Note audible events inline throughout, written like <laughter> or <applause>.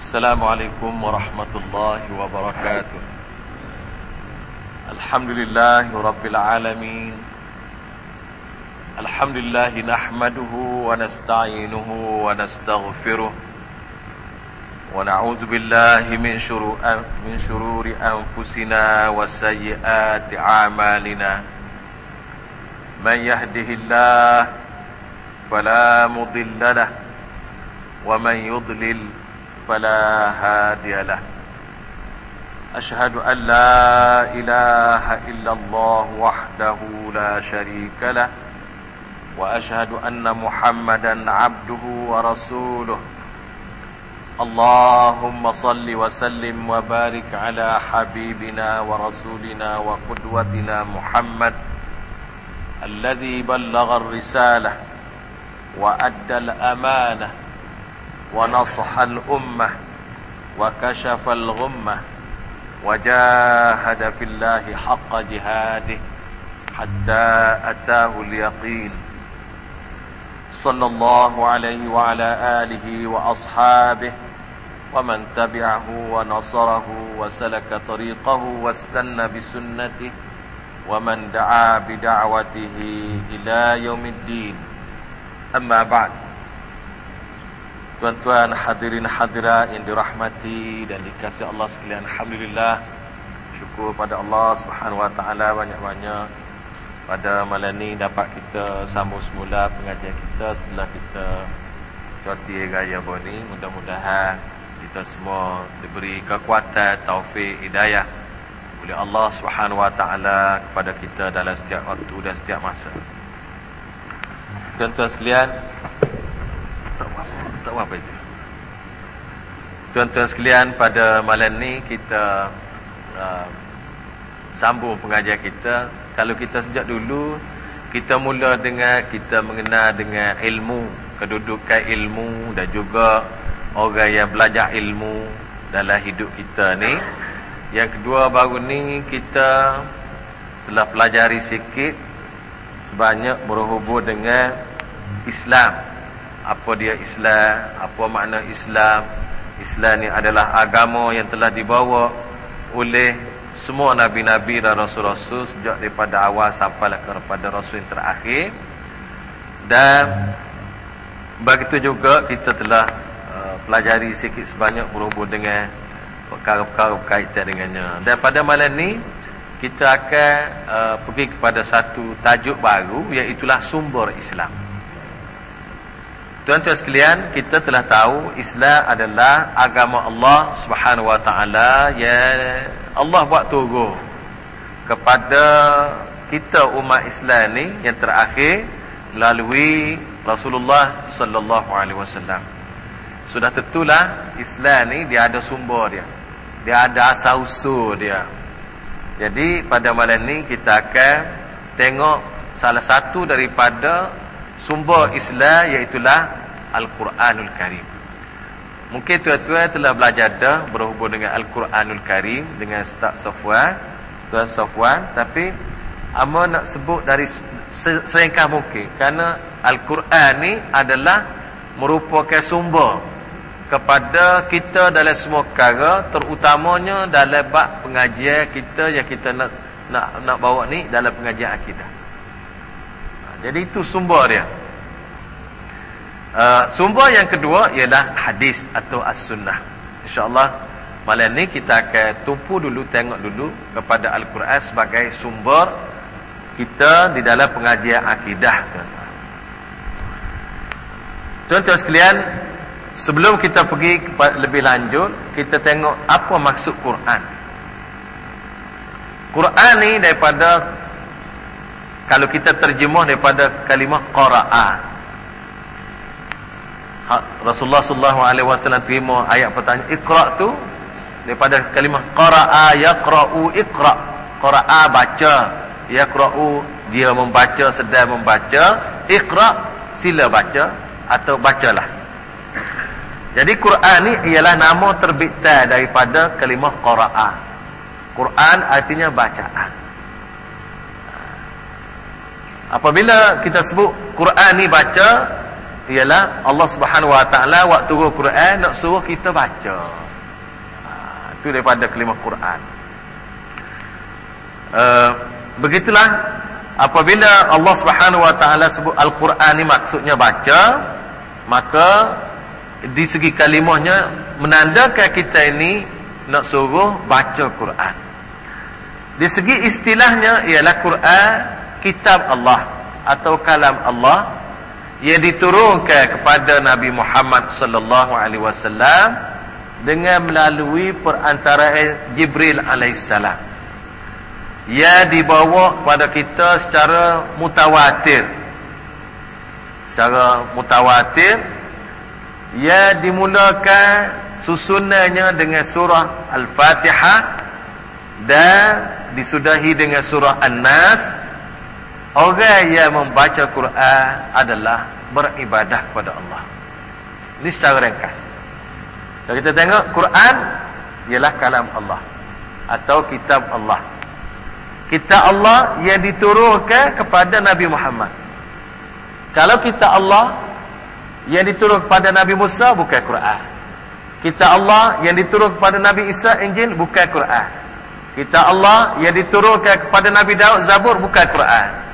السلام عليكم ورحمة الله وبركاته. الحمد لله رب العالمين. الحمد لله نحمده ونستعينه ونستغفره. ونعوذ بالله من شرور من شرور أنفسنا وسيئات أعمالنا. من يهده الله فلا مضل له. ومن يضلل فلا هادي له. أشهد أن لا إله إلا الله وحده لا شريك له وأشهد أن محمدا عبده ورسوله. اللهم صل وسلم وبارك على حبيبنا ورسولنا وقدوتنا محمد الذي بلغ الرسالة وأدى الأمانة ونصح الأمة وكشف الغمة وجاهد في الله حق جهاده حتى أتاه اليقين. صلى الله عليه وعلى آله وأصحابه ومن تبعه ونصره وسلك طريقه واستنى بسنته ومن دعا بدعوته إلى يوم الدين. أما بعد Tuan-tuan hadirin hadirat yang dirahmati dan dikasihi Allah sekalian Alhamdulillah. Syukur pada Allah subhanahu wa ta'ala banyak-banyak Pada malam ni dapat kita sambung semula pengajian kita Setelah kita cuti raya ni. Mudah-mudahan kita semua diberi kekuatan, taufik, hidayah Oleh Allah subhanahu wa ta'ala kepada kita dalam setiap waktu dan setiap masa. Tuan-tuan sekalian tak apa itu. Tuan-tuan sekalian, pada malam ni kita uh, sambung pengajian kita. Kalau kita sejak dulu, kita mula dengan kita mengenal dengan ilmu, kedudukan ilmu dan juga orang yang belajar ilmu dalam hidup kita ni. Yang kedua baru ni kita telah pelajari sikit sebanyak berhubung dengan Islam apa dia Islam, apa makna Islam. Islam ni adalah agama yang telah dibawa oleh semua nabi-nabi dan rasul-rasul sejak daripada awal sampai kepada rasul yang terakhir. Dan begitu juga kita telah uh, pelajari sikit sebanyak berhubung dengan perkara-perkara berkaitan dengannya. Dan pada malam ni kita akan uh, pergi kepada satu tajuk baru iaitu sumber Islam. Tuan-tuan sekalian, kita telah tahu Islam adalah agama Allah Subhanahu Wa Taala yang Allah buat turun kepada kita umat Islam ni yang terakhir melalui Rasulullah sallallahu alaihi wasallam. Sudah tentulah Islam ni dia ada sumber dia. Dia ada asal usul dia. Jadi pada malam ni kita akan tengok salah satu daripada sumber Islam iaitulah Al-Quranul Karim. Mungkin tuan-tuan telah belajar dah berhubung dengan Al-Quranul Karim dengan Ustaz Safwan, Tuan Safwan, tapi ama nak sebut dari seringkah mungkin kerana Al-Quran ni adalah merupakan sumber kepada kita dalam semua perkara terutamanya dalam bab pengajian kita yang kita nak nak nak bawa ni dalam pengajian akidah. Jadi itu sumber dia. Uh, sumber yang kedua ialah hadis atau as-sunnah. InsyaAllah malam ni kita akan tumpu dulu, tengok dulu kepada Al-Quran sebagai sumber kita di dalam pengajian akidah. Tuan-tuan sekalian, sebelum kita pergi lebih lanjut, kita tengok apa maksud Quran. Quran ni daripada kalau kita terjemah daripada kalimah qara'a. Ha, Rasulullah sallallahu alaihi wasallam terima ayat pertanyaan iqra tu? Daripada kalimah qara'a yaqra'u iqra. Qara'a baca yaqra'u dia membaca sedang membaca. Iqra sila baca atau bacalah. Jadi Quran ni ialah nama terbitan daripada kalimah qara'a. Quran artinya bacaan Apabila kita sebut Quran ni baca ialah Allah Subhanahu Wa Taala waktu turun Quran nak suruh kita baca. Ha, itu daripada kalimah Quran. Uh, begitulah apabila Allah Subhanahu Wa Taala sebut Al-Quran ni maksudnya baca, maka di segi kalimahnya menandakan kita ini nak suruh baca Quran. Di segi istilahnya ialah Quran kitab Allah atau kalam Allah yang diturunkan kepada Nabi Muhammad sallallahu alaihi wasallam dengan melalui perantaraan Jibril alaihissalam. Ia dibawa kepada kita secara mutawatir. Secara mutawatir ia dimulakan susunannya dengan surah Al-Fatihah dan disudahi dengan surah An-Nas orang yang membaca Quran adalah beribadah kepada Allah. Ini secara ringkas. Kalau kita tengok Quran ialah kalam Allah atau kitab Allah. Kitab Allah yang diturunkan kepada Nabi Muhammad. Kalau kitab Allah yang diturunkan kepada Nabi Musa bukan Quran. Kita Allah yang diturunkan kepada Nabi Isa Injil bukan Quran. Kita Allah yang diturunkan kepada Nabi Daud Zabur bukan Quran.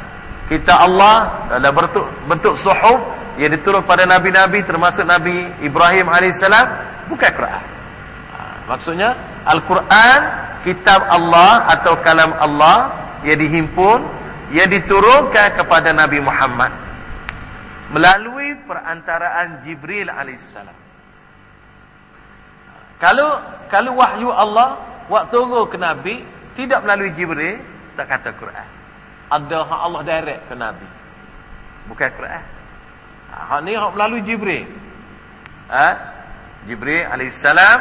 Kita Allah dalam bentuk bentuk suhuf yang diturunkan kepada nabi-nabi termasuk Nabi Ibrahim alaihissalam bukan Quran. Ha, maksudnya Al-Quran kitab Allah atau kalam Allah yang dihimpun yang diturunkan kepada Nabi Muhammad melalui perantaraan Jibril alaihissalam. Kalau kalau wahyu Allah waktu turun ke Nabi tidak melalui Jibril, tak kata Quran. Ada hak Allah direct ke Nabi. Bukan Quran. Ha, hak ni hak melalui Jibril. Ha? Jibril alaihissalam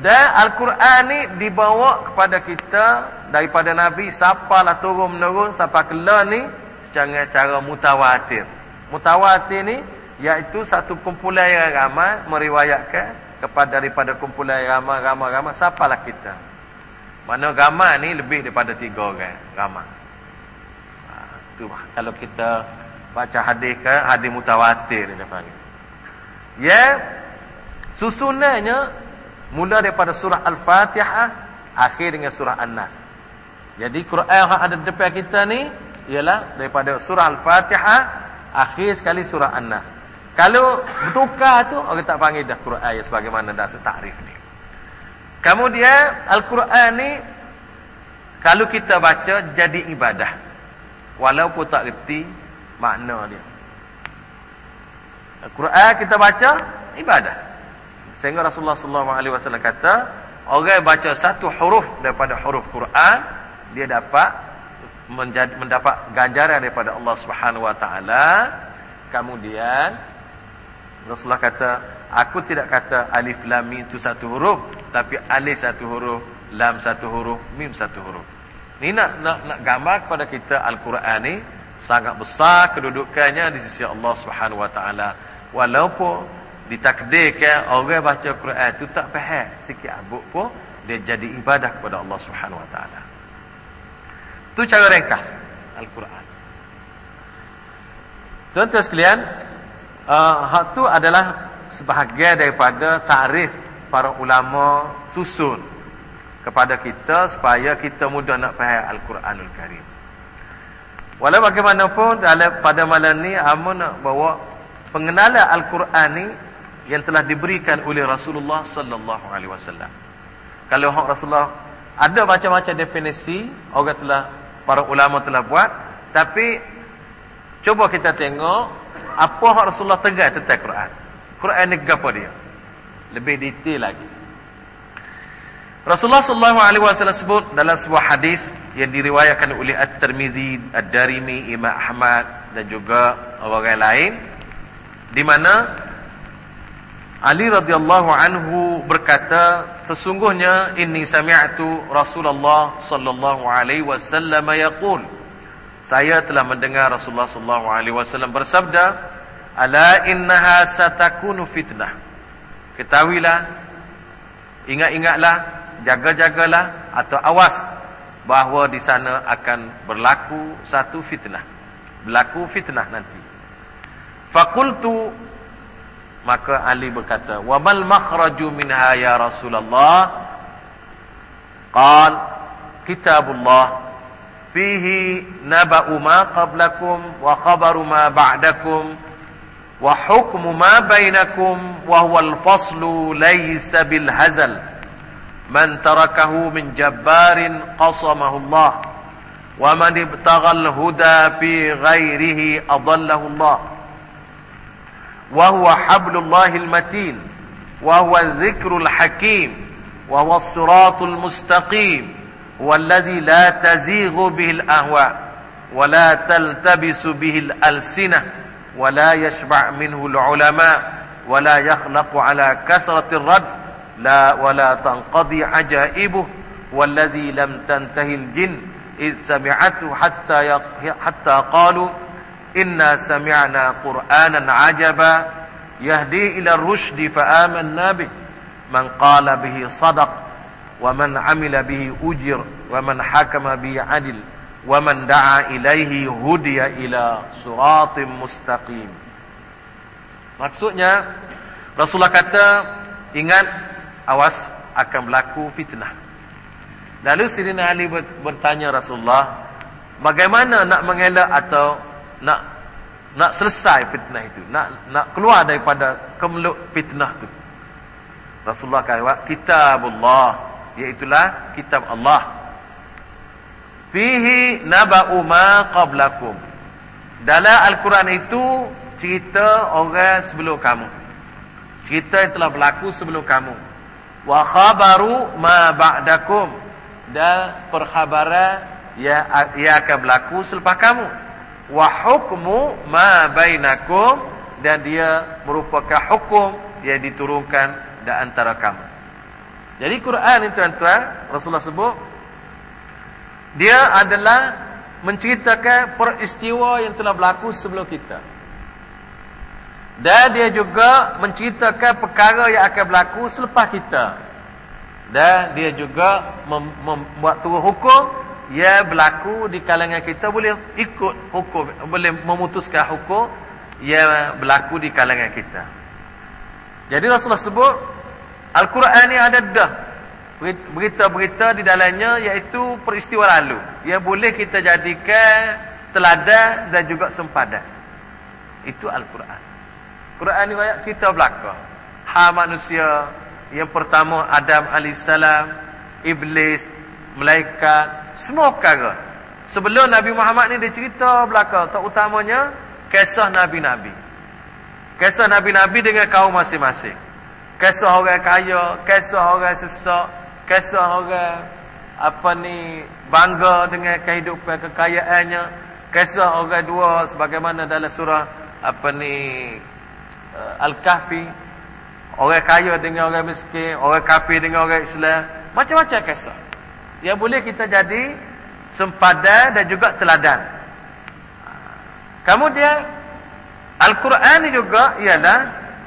dan Al-Quran ni dibawa kepada kita daripada Nabi sapalah turun menurun sampai ke ni secara cara mutawatir. Mutawatir ni iaitu satu kumpulan yang ramai meriwayatkan kepada daripada kumpulan ramai-ramai-ramai siapalah kita mana ramai ni lebih daripada tiga orang ramai ha, tu kalau kita baca hadis ke hadis mutawatir dia panggil ya susunannya mula daripada surah al-fatihah akhir dengan surah an-nas jadi Quran yang ada di depan kita ni ialah daripada surah al-fatihah akhir sekali surah an-nas kalau bertukar tu orang tak panggil dah Quran ya sebagaimana dah takrif ni. Kemudian Al-Quran ni kalau kita baca jadi ibadah. Walaupun tak reti makna dia. Al-Quran kita baca ibadah. Sehingga Rasulullah wasallam kata, orang baca satu huruf daripada huruf Quran, dia dapat menjadi, mendapat ganjaran daripada Allah Subhanahu wa taala. Kemudian Rasulullah kata, aku tidak kata alif lam mim itu satu huruf, tapi alif satu huruf, lam satu huruf, mim satu huruf. Ini nak nak nak gambar kepada kita Al-Quran ni sangat besar kedudukannya di sisi Allah Subhanahu wa taala. Walaupun ditakdirkan orang baca Quran itu tak faham sikit abuk pun dia jadi ibadah kepada Allah Subhanahu wa taala. Itu cara ringkas Al-Quran. Tuan-tuan sekalian, uh, hak tu adalah sebahagian daripada tarif para ulama susun kepada kita supaya kita mudah nak faham Al-Quranul Karim. Walau bagaimanapun dalam pada malam ni amun nak bawa pengenalan Al-Quran ni yang telah diberikan oleh Rasulullah sallallahu alaihi wasallam. Kalau hak Rasulullah ada macam-macam definisi orang telah para ulama telah buat tapi cuba kita tengok apa hak Rasulullah tegas tentang Quran. Quran ni apa dia? Lebih detail lagi. Rasulullah sallallahu alaihi wasallam sebut dalam sebuah hadis yang diriwayatkan oleh At-Tirmizi, Ad-Darimi, Imam Ahmad dan juga orang lain di mana Ali radhiyallahu anhu berkata sesungguhnya inni sami'tu Rasulullah sallallahu alaihi wasallam yaqul. Saya telah mendengar Rasulullah sallallahu alaihi wasallam bersabda ala innaha satakunu fitnah. Ketahuilah ingat-ingatlah jaga-jagalah atau awas bahawa di sana akan berlaku satu fitnah. Berlaku fitnah nanti. Fakultu maka Ali berkata, "Wa mal makhraju minha ya Rasulullah?" Qal, "Kitabullah. Fihi naba'u ma qablakum wa khabaru ma ba'dakum wa hukmu ma bainakum wa huwa al-faslu من تركه من جبار قصمه الله ومن ابتغى الهدى في غيره أضله الله. وهو حبل الله المتين وهو الذكر الحكيم وهو الصراط المستقيم هو الذي لا تزيغ به الأهواء ولا تلتبس به الألسنة ولا يشبع منه العلماء ولا يخلق على كثرة الرد. لا ولا تنقضي عجائبه والذي لم تنتهي الجن إذ سمعته حتى حتى قالوا إنا سمعنا قرآنا عجبا يهدي إلى الرشد فآمنا به. من قال به صدق ومن عمل به أجر ومن حكم به عدل ومن دعا إليه هدي إلى صراط مستقيم. Maksudnya Rasulullah kata ingat awas akan berlaku fitnah. Lalu Sirina Ali bertanya Rasulullah, bagaimana nak mengelak atau nak nak selesai fitnah itu? Nak nak keluar daripada kemeluk fitnah itu Rasulullah kata kitabullah iaitu kitab Allah. Fihi naba'u ma qablakum. Dalam al-Quran itu cerita orang sebelum kamu. Cerita yang telah berlaku sebelum kamu wa khabaru ma ba'dakum dan perkhabaran yang, yang akan berlaku selepas kamu wa hukmu ma bainakum dan dia merupakan hukum yang diturunkan di antara kamu. Jadi Quran itu tuan-tuan Rasulullah sebut dia adalah menceritakan peristiwa yang telah berlaku sebelum kita. Dan dia juga menceritakan perkara yang akan berlaku selepas kita. Dan dia juga membuat turun hukum ya berlaku di kalangan kita boleh ikut hukum boleh memutuskan hukum ya berlaku di kalangan kita. Jadi Rasulullah sebut Al-Quran ni ada dah berita-berita di dalamnya iaitu peristiwa lalu yang boleh kita jadikan teladan dan juga sempadan. Itu Al-Quran Quran ni banyak cerita belaka ha manusia yang pertama Adam AS Iblis Malaikat semua perkara. Sebelum Nabi Muhammad ni dia cerita belakang. Terutamanya kisah Nabi-Nabi. Kisah Nabi-Nabi dengan kaum masing-masing. Kisah orang kaya, kisah orang sesak, kisah orang apa ni bangga dengan kehidupan kekayaannya, kisah orang dua sebagaimana dalam surah apa ni Al-Kahfi, orang kaya dengan orang miskin, orang kafir dengan orang Islam, macam-macam kisah yang boleh kita jadi sempadan dan juga teladan. Kemudian Al-Quran ini juga ialah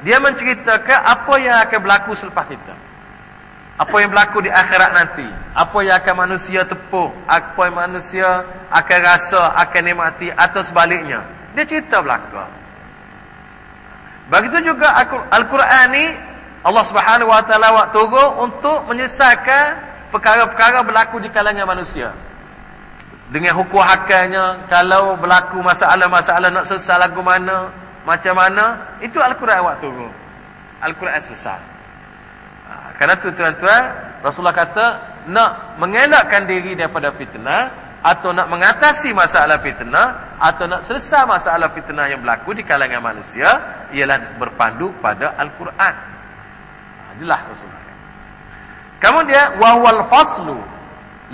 dia menceritakan apa yang akan berlaku selepas kita. Apa yang berlaku di akhirat nanti. Apa yang akan manusia tepuh. Apa yang manusia akan rasa, akan nikmati atau sebaliknya. Dia cerita berlaku. Begitu juga Al-Quran ini Allah Subhanahu Wa Taala waktu untuk menyelesaikan perkara-perkara berlaku di kalangan manusia. Dengan hukum hakalnya, kalau berlaku masalah-masalah nak selesai lagu mana, macam mana, itu Al-Quran awak tunggu. Al-Quran selesai. Ha, kerana tu tuan-tuan, Rasulullah kata, nak mengelakkan diri daripada fitnah, atau nak mengatasi masalah fitnah, atau nak selesai masalah fitnah yang berlaku di kalangan manusia, ialah berpandu pada Al-Quran. Ha, jelas Rasulullah. Kemudian wahwal faslu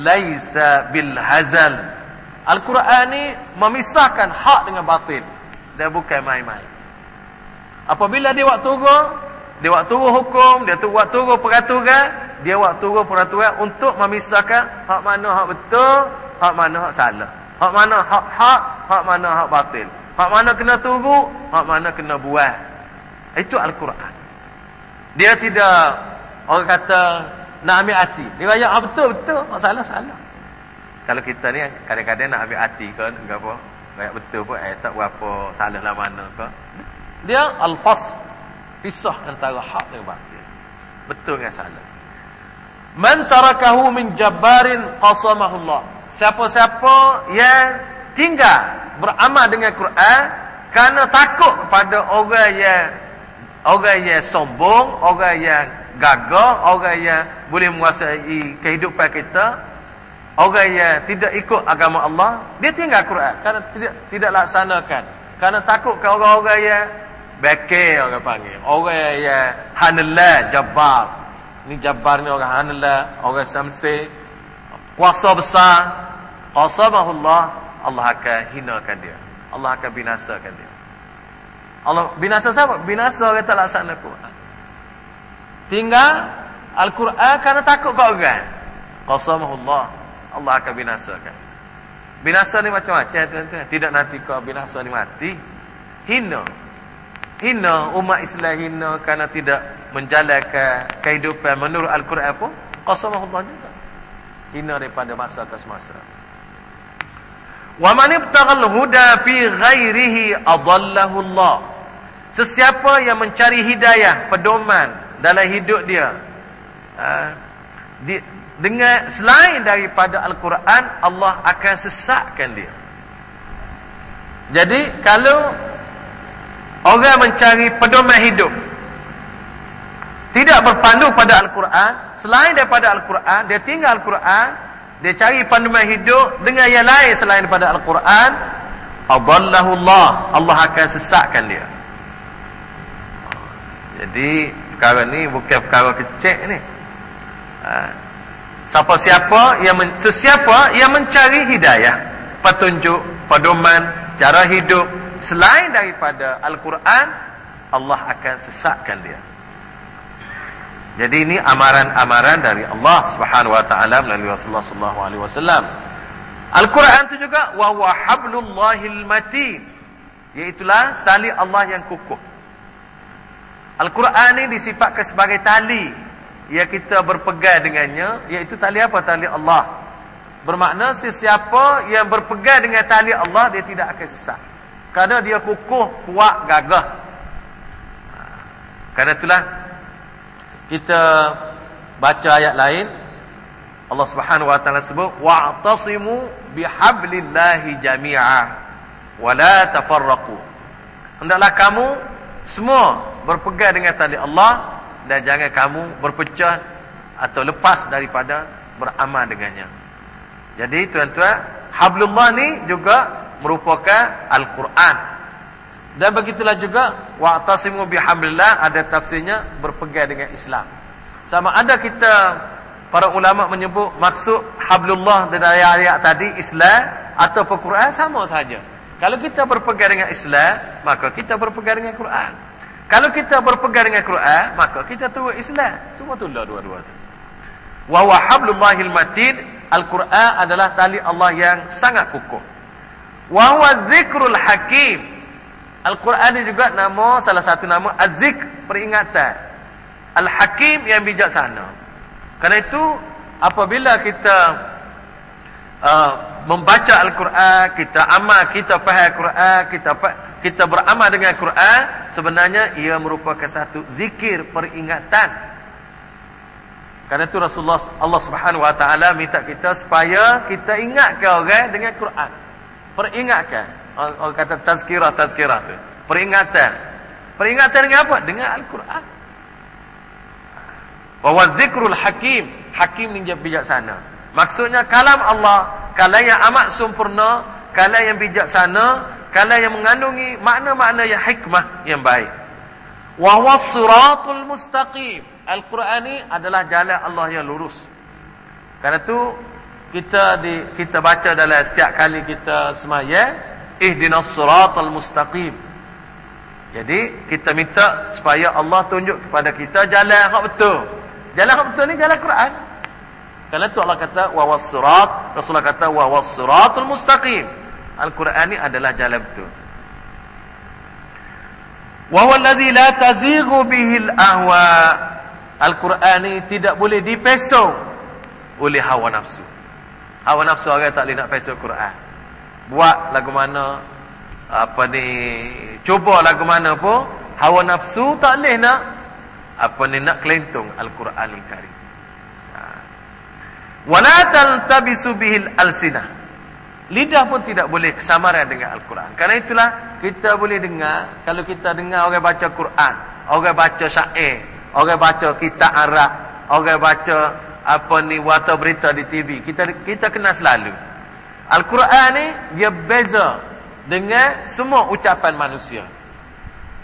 laisa bil hazal. Al-Quran ni memisahkan hak dengan batil dan bukan main-main. Apabila dia waktu turun, dia waktu turun hukum, dia tu waktu turun peraturan, dia waktu turun peraturan untuk memisahkan hak mana hak betul, hak mana hak salah. Hak mana hak hak, hak mana hak batil. Hak mana kena tunggu, hak mana kena buat. Itu Al-Quran. Dia tidak orang kata nak ambil hati. Dia raya ah, betul betul, masalah salah. Kalau kita ni kadang-kadang nak ambil hati ke enggak apa, raya betul pun eh tak berapa salah lah mana ke. Dia al-fasl. Pisah antara hak dengan batil. Betul dengan salah. Man tarakahu min jabbarin qasamahullah. Siapa-siapa yang tinggal beramal dengan Quran kerana takut kepada orang yang orang yang sombong, orang yang gagah, orang yang boleh menguasai kehidupan kita, orang yang tidak ikut agama Allah, dia tinggal Quran kerana tidak tidak laksanakan. Kerana takut ke orang-orang yang bekir orang panggil. Orang yang hanala jabbar. Ni jabbar ni orang hanala, orang samsi. Kuasa besar. Qasamahullah, Allah akan hinakan dia. Allah akan binasakan dia. Allah binasa siapa? Binasa orang tak laksana Quran. Tinggal Al-Quran kerana takut kau orang. Qasamahullah. Allah akan binasakan. Binasa ni macam-macam. Tidak nanti kau binasa ni mati. Hina. Hina umat Islam hina kerana tidak menjalankan kehidupan menurut Al-Quran pun. Qasamahullah juga. Hina daripada masa ke semasa. Wa man ibtaghal huda fi ghairihi adallahu Allah. Sesiapa yang mencari hidayah, pedoman dalam hidup dia. Uh, di, dengan selain daripada Al-Quran, Allah akan sesatkan dia. Jadi, kalau orang mencari pedoman hidup, tidak berpandu pada Al-Quran, selain daripada Al-Quran, dia tinggal Al-Quran, dia cari pedoman hidup dengan yang lain selain daripada Al-Quran, Allah, Allah akan sesatkan dia. Jadi perkara ni bukan perkara kecil ni. Ha. Siapa-siapa yang men, sesiapa yang mencari hidayah, petunjuk, pedoman, cara hidup selain daripada Al-Quran, Allah akan sesatkan dia. Jadi ini amaran-amaran dari Allah Subhanahu wa taala melalui Rasulullah sallallahu alaihi wasallam. Al-Quran itu juga wa huwa hablullahil matin. Iaitulah tali Allah yang kukuh. Al-Quran ini disifatkan sebagai tali yang kita berpegang dengannya, iaitu tali apa? Tali Allah. Bermakna sesiapa yang berpegang dengan tali Allah, dia tidak akan sesat. Kerana dia kukuh, kuat, gagah. Kerana itulah, kita baca ayat lain, Allah Subhanahu wa taala sebut wa'tasimu bihablillahi jami'a wa la tafarraqu. Hendaklah kamu semua berpegang dengan tali Allah dan jangan kamu berpecah atau lepas daripada beramal dengannya. Jadi tuan-tuan, hablullah ni juga merupakan Al-Quran. Dan begitulah juga wa'tasimu bihablillah ada tafsirnya berpegang dengan Islam. Sama ada kita para ulama menyebut maksud hablullah dari ayat tadi Islam atau Quran sama saja. Kalau kita berpegang dengan Islam, maka kita berpegang dengan Quran. Kalau kita berpegang dengan Quran, maka kita turut Islam. Semua tulah dua-dua tu. Wa wa hablullahil matin, Al-Quran adalah tali Allah yang sangat kukuh. Wa huwa zikrul hakim. Al-Quran ini juga nama salah satu nama az-zikr, peringatan. Al-Hakim yang bijaksana. Karena itu apabila kita uh, membaca Al-Quran, kita amal, kita faham Al-Quran, kita kita beramal dengan Quran, sebenarnya ia merupakan satu zikir peringatan. Karena itu Rasulullah Allah Subhanahu Wa Taala minta kita supaya kita ingatkan orang dengan Quran. Peringatkan. Orang kata tazkirah tazkirah tu. Peringatan. Peringatan dengan apa? Dengan Al-Quran. Wa zikrul hakim. Hakim ni bijaksana. Maksudnya kalam Allah, kalam yang amat sempurna, kalam yang bijaksana, kalam yang mengandungi makna-makna yang hikmah yang baik. Wa huwa siratul mustaqim. Al-Quran ini adalah jalan Allah yang lurus. Karena itu kita di kita baca dalam setiap kali kita semaya ihdinas siratal mustaqim. Jadi kita minta supaya Allah tunjuk kepada kita jalan yang betul. Jalan yang betul ni jalan Quran. Karena itu Allah kata wa was-sirat, Rasulullah kata wa was-siratul mustaqim. Al-Quran ini adalah jalan betul. Wa huwa alladhi la tazighu bihi al-ahwa. Al-Quran ini tidak boleh dipesong oleh hawa nafsu. Hawa nafsu orang tak boleh nak pesong Quran. Buat lagu mana apa ni cuba lagu mana pun hawa nafsu tak boleh nak apa ni nak kelentung al-Quranul Karim. Ha. wala taltabisu bihil alsinah. Lidah pun tidak boleh kesamaran dengan Al-Quran. Kerana itulah kita boleh dengar kalau kita dengar orang baca Quran orang baca syair orang baca kitab Arab orang baca apa ni warta berita di TV kita kita kena selalu Al-Quran ni dia beza dengan semua ucapan manusia.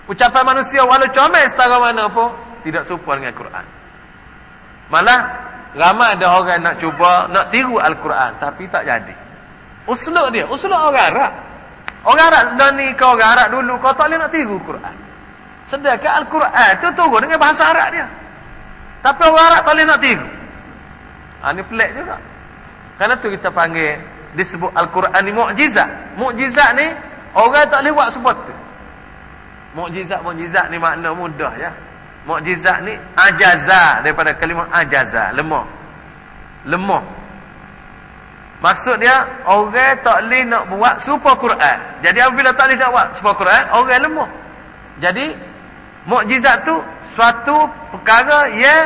Ucapan manusia walau comel setara mana pun tidak serupa dengan Al-Quran. Malah ramai ada orang nak cuba nak tiru Al-Quran tapi tak jadi. Usluk dia, usluk orang Arab. Orang Arab dan ni kau orang Arab dulu kau tak boleh nak tiru Quran. Sedangkan Al-Quran tu turun dengan bahasa Arab dia. Tapi orang Arab tak boleh nak tiru. Ha, ni pelik juga. Karena tu kita panggil disebut Al-Quran ni mukjizat. Mukjizat ni orang tak boleh buat sebut tu. Mukjizat-mukjizat ni makna mudah ya. Mukjizat ni ajaza daripada kalimah ajaza, lemah. Lemah. Maksud dia orang tak boleh nak buat super Quran. Jadi apabila tak boleh nak buat super Quran, orang lemah. Jadi mukjizat tu suatu perkara yang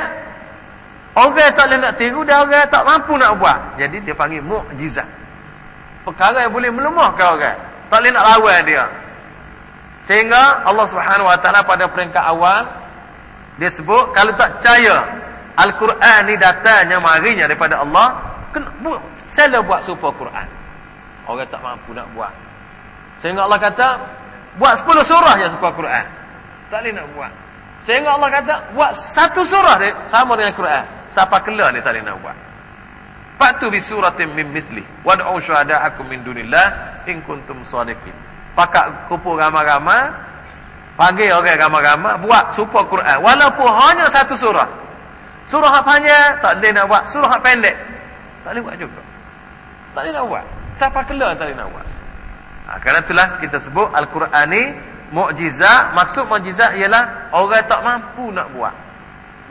orang tak boleh nak tiru dan orang tak mampu nak buat. Jadi dia panggil mukjizat perkara yang boleh melemahkan orang tak boleh nak lawan dia. Sehingga Allah Subhanahu Wa Taala pada peringkat awal dia sebut kalau tak percaya Al-Quran ni datanya marinya daripada Allah kena buat sela buat super Quran. Orang tak mampu nak buat. Sehingga Allah kata buat 10 surah je super Quran. Tak boleh nak buat. Sehingga Allah kata buat satu surah dia sama dengan Quran. Siapa kela ni tak boleh nak buat Fatu bi suratin min misli wad'u syuhada'akum min dunillah in kuntum shadiqin. Pakak kumpul ramai-ramai panggil orang ramai-ramai buat super Quran walaupun hanya satu surah. Surah apa panjang tak boleh nak buat, surah pendek tak boleh buat juga. Tak boleh nak buat. Siapa keluar tak boleh nak buat. Ha, kerana itulah kita sebut Al-Quran ni mukjizat, maksud mukjizat ialah orang tak mampu nak buat.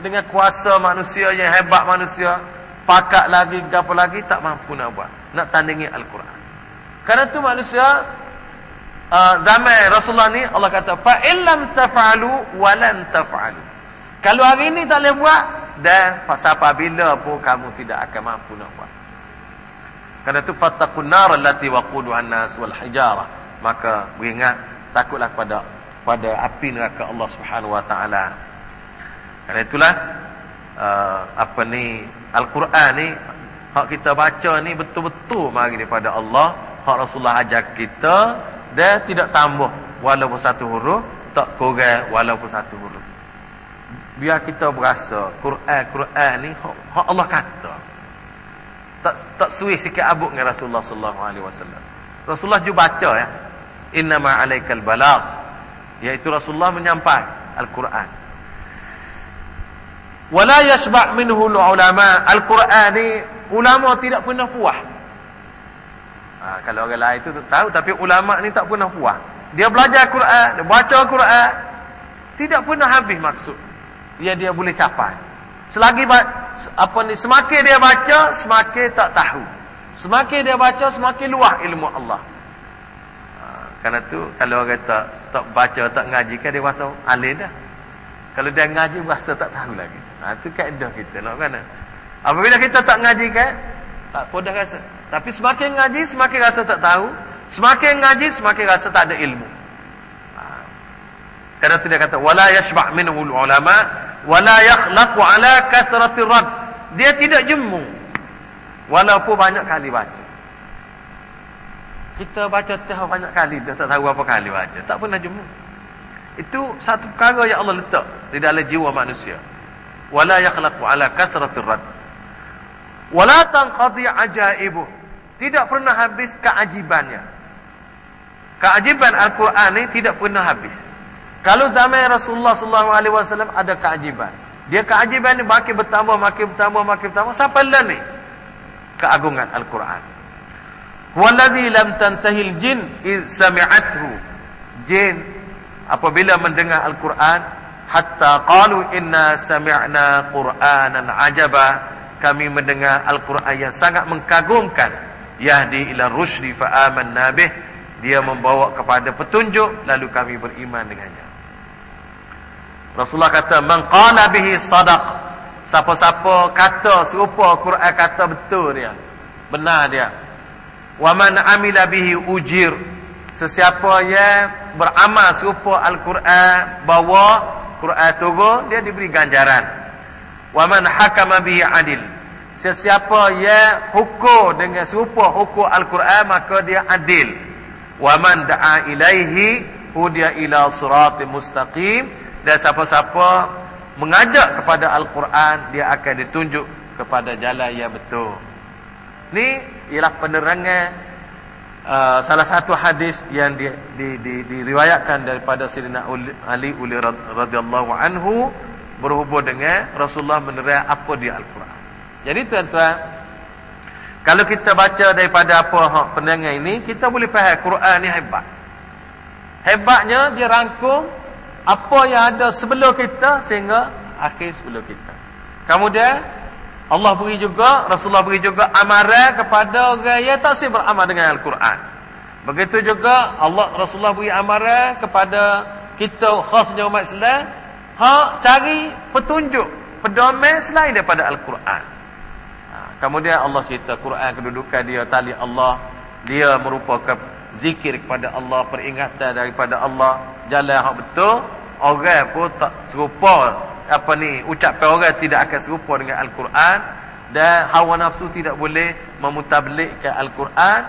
Dengan kuasa manusia yang hebat manusia, pakat lagi apa lagi tak mampu nak buat. Nak tandingi al-Quran. Kerana tu manusia uh, zaman Rasulullah ni Allah kata fa illam taf'alu wa lan taf'alu. Kalau hari ni tak boleh buat dan pasal apabila pun kamu tidak akan mampu nak buat. Kerana tu fattaqun nar allati waquduha an-nas wal hijarah. Maka beringat takutlah pada pada api neraka Allah Subhanahu wa taala. Kerana itulah uh, apa ni? Al-Quran ni hak kita baca ni betul-betul mari daripada Allah hak Rasulullah ajar kita dia tidak tambah walaupun satu huruf tak kurang walaupun satu huruf. Biar kita berasa Quran Quran ni hak, Allah kata. Tak tak suih sikit abuk dengan Rasulullah sallallahu alaihi wasallam. Rasulullah juga baca ya. Inna ma alaikal balagh. Iaitu Rasulullah menyampaikan Al-Quran wala yasba' minhu ulama al-Quran ni ulama tidak pernah puas. Ha, kalau orang lain itu tahu tapi ulama ni tak pernah puas. Dia belajar Quran dia baca Quran tidak pernah habis maksud. Dia dia boleh capai. Selagi apa ni semakin dia baca semakin tak tahu. Semakin dia baca semakin luah ilmu Allah. Ha, kerana tu kalau orang tak tak baca tak ngaji kan dia rasa alim dah. Kalau dia ngaji rasa tak tahu lagi Ha, itu kaedah kita nak mana. Apabila kita tak ngaji kan, tak pun dah rasa. Tapi semakin ngaji, semakin rasa tak tahu. Semakin ngaji, semakin rasa tak ada ilmu. Ha. Kerana itu dia kata, وَلَا يَشْبَعْ مِنْهُ الْعُلَمَا وَلَا يَخْلَقُ عَلَى كَثْرَةِ الرَّدْ Dia tidak jemu. Walaupun banyak kali baca. Kita baca tahu banyak kali, dia tak tahu apa kali baca. Tak pernah jemu. Itu satu perkara yang Allah letak di dalam jiwa manusia wala yakhlaqu ala kathratir rad. Wala tanqadi ajaibu. Tidak pernah habis keajibannya. Keajiban Al-Quran ini tidak pernah habis. Kalau zaman Rasulullah sallallahu alaihi wasallam ada keajiban. Dia keajiban ini makin bertambah makin bertambah makin bertambah sampai lah ni keagungan Al-Quran. Wallazi lam tantahil jin iz sami'athu. Jin apabila mendengar Al-Quran hatta qalu inna sami'na qur'anan ajaba. Kami mendengar al-Qur'an yang sangat mengagumkan yahdi ila rusydi fa amanna bih. Dia membawa kepada petunjuk lalu kami beriman dengannya. Rasulullah kata man qala bihi sadaq. Siapa-siapa kata serupa Quran kata betul dia. Benar dia. Wa man amila bihi ujir. Sesiapa yang beramal serupa al-Quran bawa Quran turun dia diberi ganjaran. Wa man hakama bihi adil. Sesiapa yang hukum dengan serupa hukum al-Quran maka dia adil. Wa man da'a ilaihi hudiya ila siratim mustaqim. Dan siapa-siapa mengajak kepada al-Quran dia akan ditunjuk kepada jalan yang betul. Ni ialah penerangan uh, salah satu hadis yang di, di, di, diriwayatkan daripada Sayyidina Ali uli radhiyallahu anhu berhubung dengan Rasulullah menerang apa dia al-Quran jadi tuan-tuan kalau kita baca daripada apa hak pendengar ini, kita boleh faham Quran ni hebat. Hebatnya dia rangkum apa yang ada sebelum kita sehingga akhir sebelum kita. Kemudian Allah beri juga, Rasulullah beri juga amaran kepada orang yang tak sih beramal dengan Al-Quran. Begitu juga Allah Rasulullah beri amaran kepada kita khasnya umat Islam, hak cari petunjuk, pedoman selain daripada Al-Quran. Kemudian Allah cerita Quran kedudukan dia tali Allah. Dia merupakan zikir kepada Allah, peringatan daripada Allah, jalan yang betul. Orang pun tak serupa apa ni ucapan orang tidak akan serupa dengan Al-Quran dan hawa nafsu tidak boleh memutablikkan Al-Quran.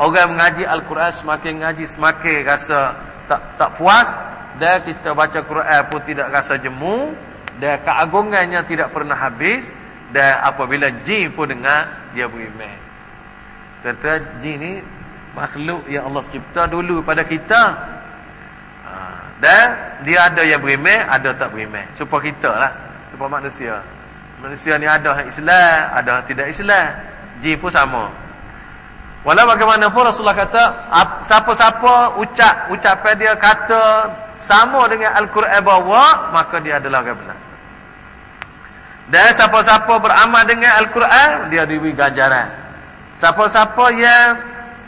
Orang mengaji Al-Quran semakin mengaji semakin rasa tak tak puas dan kita baca Quran pun tidak rasa jemu dan keagungannya tidak pernah habis dan apabila jin pun dengar dia beriman. Kata jin ni makhluk yang Allah cipta dulu pada kita. Ha, dan dia ada yang beriman ada tak beriman supaya kita lah supaya manusia. Manusia ni ada yang Islam ada yang tidak Islam. Jin pun sama. Walau bagaimanapun Rasulullah kata siapa-siapa ucap ucapan dia kata sama dengan Al-Quran bawa maka dia adalah orang benar. Dan siapa-siapa beramal dengan Al-Quran, dia diberi ganjaran. Siapa-siapa yang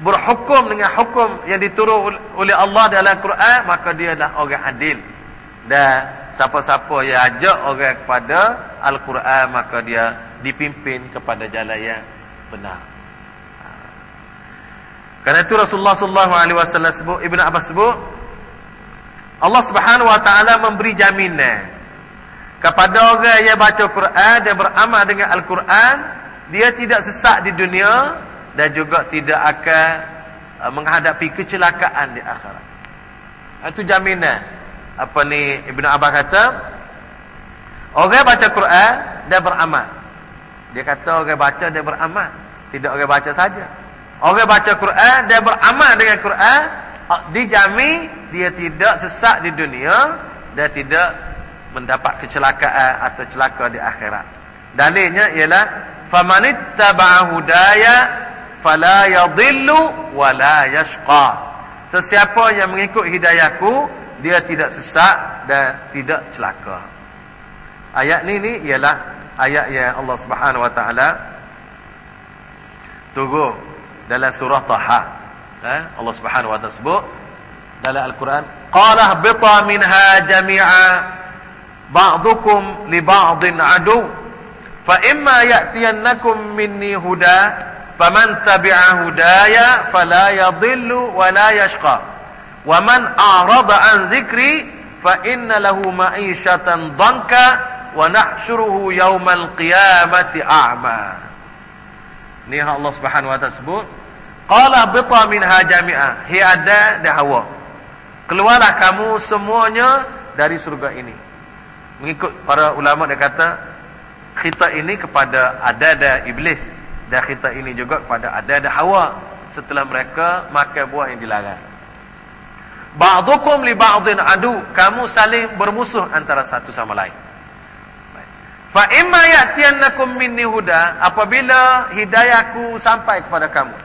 berhukum dengan hukum yang diturun oleh Allah dalam Al-Quran, maka dia adalah orang adil. Dan siapa-siapa yang ajak orang kepada Al-Quran, maka dia dipimpin kepada jalan yang benar. Karena itu Rasulullah sallallahu alaihi wasallam sebut Ibnu Abbas sebut Allah Subhanahu wa taala memberi jaminan kepada orang yang baca Quran dan beramal dengan Al-Quran dia tidak sesak di dunia dan juga tidak akan uh, menghadapi kecelakaan di akhirat. Itu jaminan. Apa ni Ibn Abbas kata? Orang baca Quran dan beramal. Dia kata orang baca dan beramal. Tidak orang baca saja. Orang baca Quran dan beramal dengan Quran uh, dijamin dia tidak sesak di dunia dan tidak mendapat kecelakaan atau celaka di akhirat. Dalilnya ialah famanittaba'a hudaya fala yadhillu wala yashqa. Sesiapa yang mengikut hidayahku, dia tidak sesat dan tidak celaka. Ayat ni ni ialah ayat yang Allah Subhanahu wa taala turun dalam surah Taha. Eh? Allah Subhanahu wa taala sebut dalam Al-Quran, qala bita minha jami'a ba'dukum li ba'din adu fa imma ya'tiyannakum minni huda faman tabi'a hudaya fala yadhillu wa la yashqa. Wa man a'rada an dhikri fa inna lahu ma'ishatan dhanka wa nahsyuruhu yawmal qiyamati a'ma. Ni Allah Subhanahu wa taala sebut. Qala bita minha jami'a. Hi ada dan hawa. Keluarlah kamu semuanya dari surga ini. Mengikut para ulama dia kata khita ini kepada ada-ada iblis dan khita ini juga kepada ada-ada hawa setelah mereka makan buah yang dilarang. Ba'dukum li ba'din adu. Kamu saling bermusuh antara satu sama lain. Fa imma ya'tiyannakum minni huda. Apabila hidayahku sampai kepada kamu.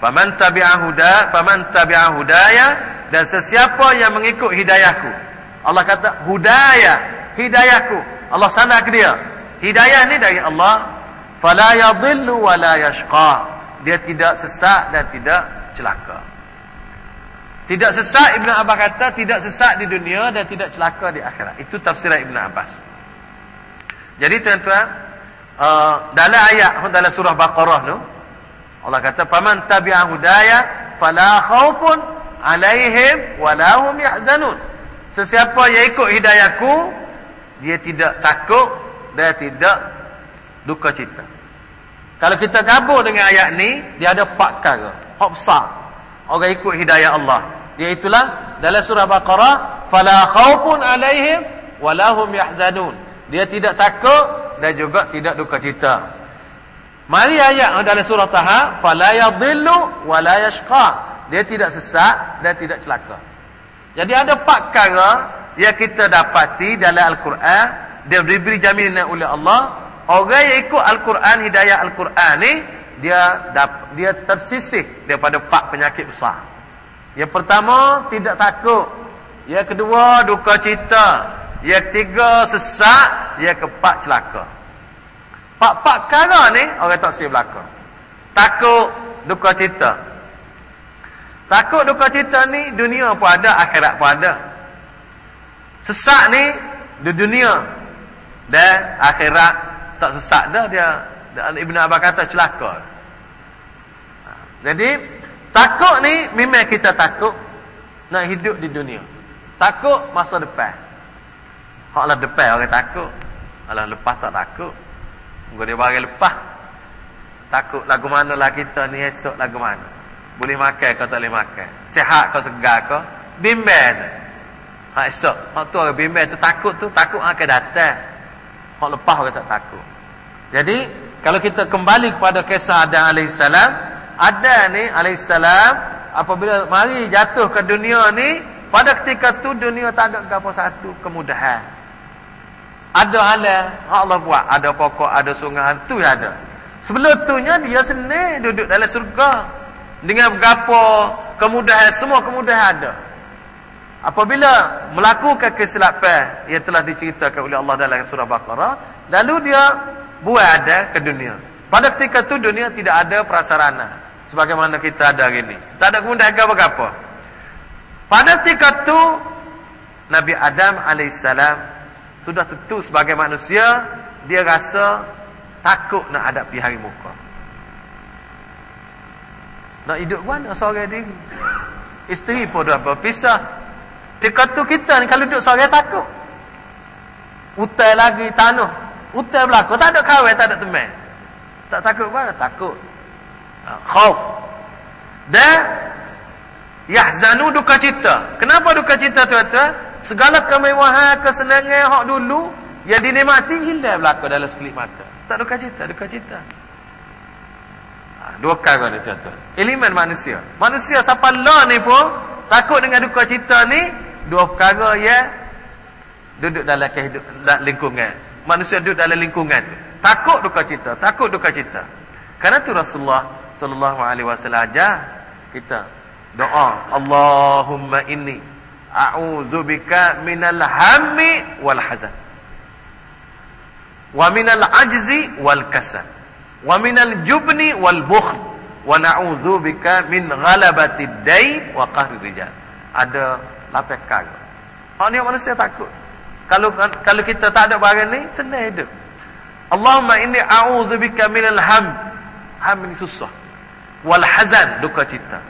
Faman tabi'a huda faman tabi'a hudaya. Dan sesiapa yang mengikut hidayahku Allah kata hudaya, hidayahku. Allah sana ke dia. Hidayah ni dari Allah. Fala yadhillu wa la yashqa. Dia tidak sesat dan tidak celaka. Tidak sesat Ibn Abbas kata tidak sesat di dunia dan tidak celaka di akhirat. Itu tafsiran Ibn Abbas. Jadi tuan-tuan, uh, dalam ayat dalam surah Baqarah tu Allah kata faman tabi'a hudaya fala khaufun alaihim wala hum yahzanun. Sesiapa yang ikut hidayahku, dia tidak takut dan tidak duka cita. Kalau kita gabung dengan ayat ni, dia ada empat perkara. Hak besar. Orang ikut hidayah Allah. Iaitulah dalam surah Baqarah, fala khaufun alaihim wala hum yahzanun. Dia tidak takut dan juga tidak duka cita. Mari ayat dalam surah Taha, fala yadhillu wa la yashqa. Dia tidak sesat dan tidak celaka. Jadi ada empat perkara yang kita dapati dalam Al-Quran, dia diberi jaminan oleh Allah, orang yang ikut Al-Quran, hidayah Al-Quran ni, dia dia tersisih daripada empat penyakit besar. Yang pertama, tidak takut. Yang kedua, duka cita. Yang ketiga, sesak. Yang keempat, celaka. Pak-pak kara ni orang tak siap berlaku. Takut duka cita. Takut duka cita ni dunia pun ada, akhirat pun ada. Sesak ni di dunia dan akhirat tak sesak dah dia. Ibn Abbas kata celaka. Ha, jadi takut ni memang kita takut nak hidup di dunia. Takut masa depan. Haklah depan orang takut. Alah lepas tak takut. Muka dia bagi lepas. Takut lagu mana lah kita ni esok lagu mana. Boleh makan kau tak boleh makan. Sehat kau segar kau. Bimbel. Ha esok. Hak tu orang bimbel tu takut tu. Takut akan datang. Hak lepas orang tak takut. Jadi. Kalau kita kembali kepada kisah Adam AS. Adam ni AS. Apabila mari jatuh ke dunia ni. Pada ketika tu dunia tak ada apa satu kemudahan. Ada alam Allah buat, ada pokok, ada sungai, tu yang ada. Sebelum tunya dia senang duduk dalam surga dengan berapa kemudahan, semua kemudahan ada. Apabila melakukan kesilapan yang telah diceritakan oleh Allah dalam surah Baqarah, lalu dia buat ada ke dunia. Pada ketika itu dunia tidak ada prasarana sebagaimana kita ada hari ini. Tak ada kemudahan apa-apa. Pada ketika itu Nabi Adam alaihissalam sudah tentu sebagai manusia dia rasa takut nak hadapi hari muka nak hidup mana seorang diri isteri pun dah berpisah ketika tu kita ni kalau duduk seorang takut utai lagi tanah utai berlaku tak ada kawan tak ada teman tak takut mana takut ha, khauf dan yahzanu duka cita kenapa duka cita tuan-tuan segala kemewahan, kesenangan hak dulu yang dinikmati hilang belaka dalam sekelip mata. Tak duka cita, duka cita. Ha, dua kali ni tuan-tuan. Elemen manusia. Manusia siapa lah ni pun takut dengan duka cita ni dua perkara ya duduk dalam kehidupan lingkungan. Manusia duduk dalam lingkungan. Takut duka cita, takut duka cita. Karena tu Rasulullah sallallahu alaihi wasallam ajar kita doa Allahumma inni a'udzu bika minal hammi wal hazan wa minal ajzi wal kasal wa minal jubni wal bukhl wa na'udzu bika min ghalabati dain wa qahri rijal ada lapan kali hak ni manusia takut. Kalau kalau kita tak ada barang ni senang hidup. Allahumma inni a'udzu bika minal ham. Ham ni susah. Wal hazan duka cita.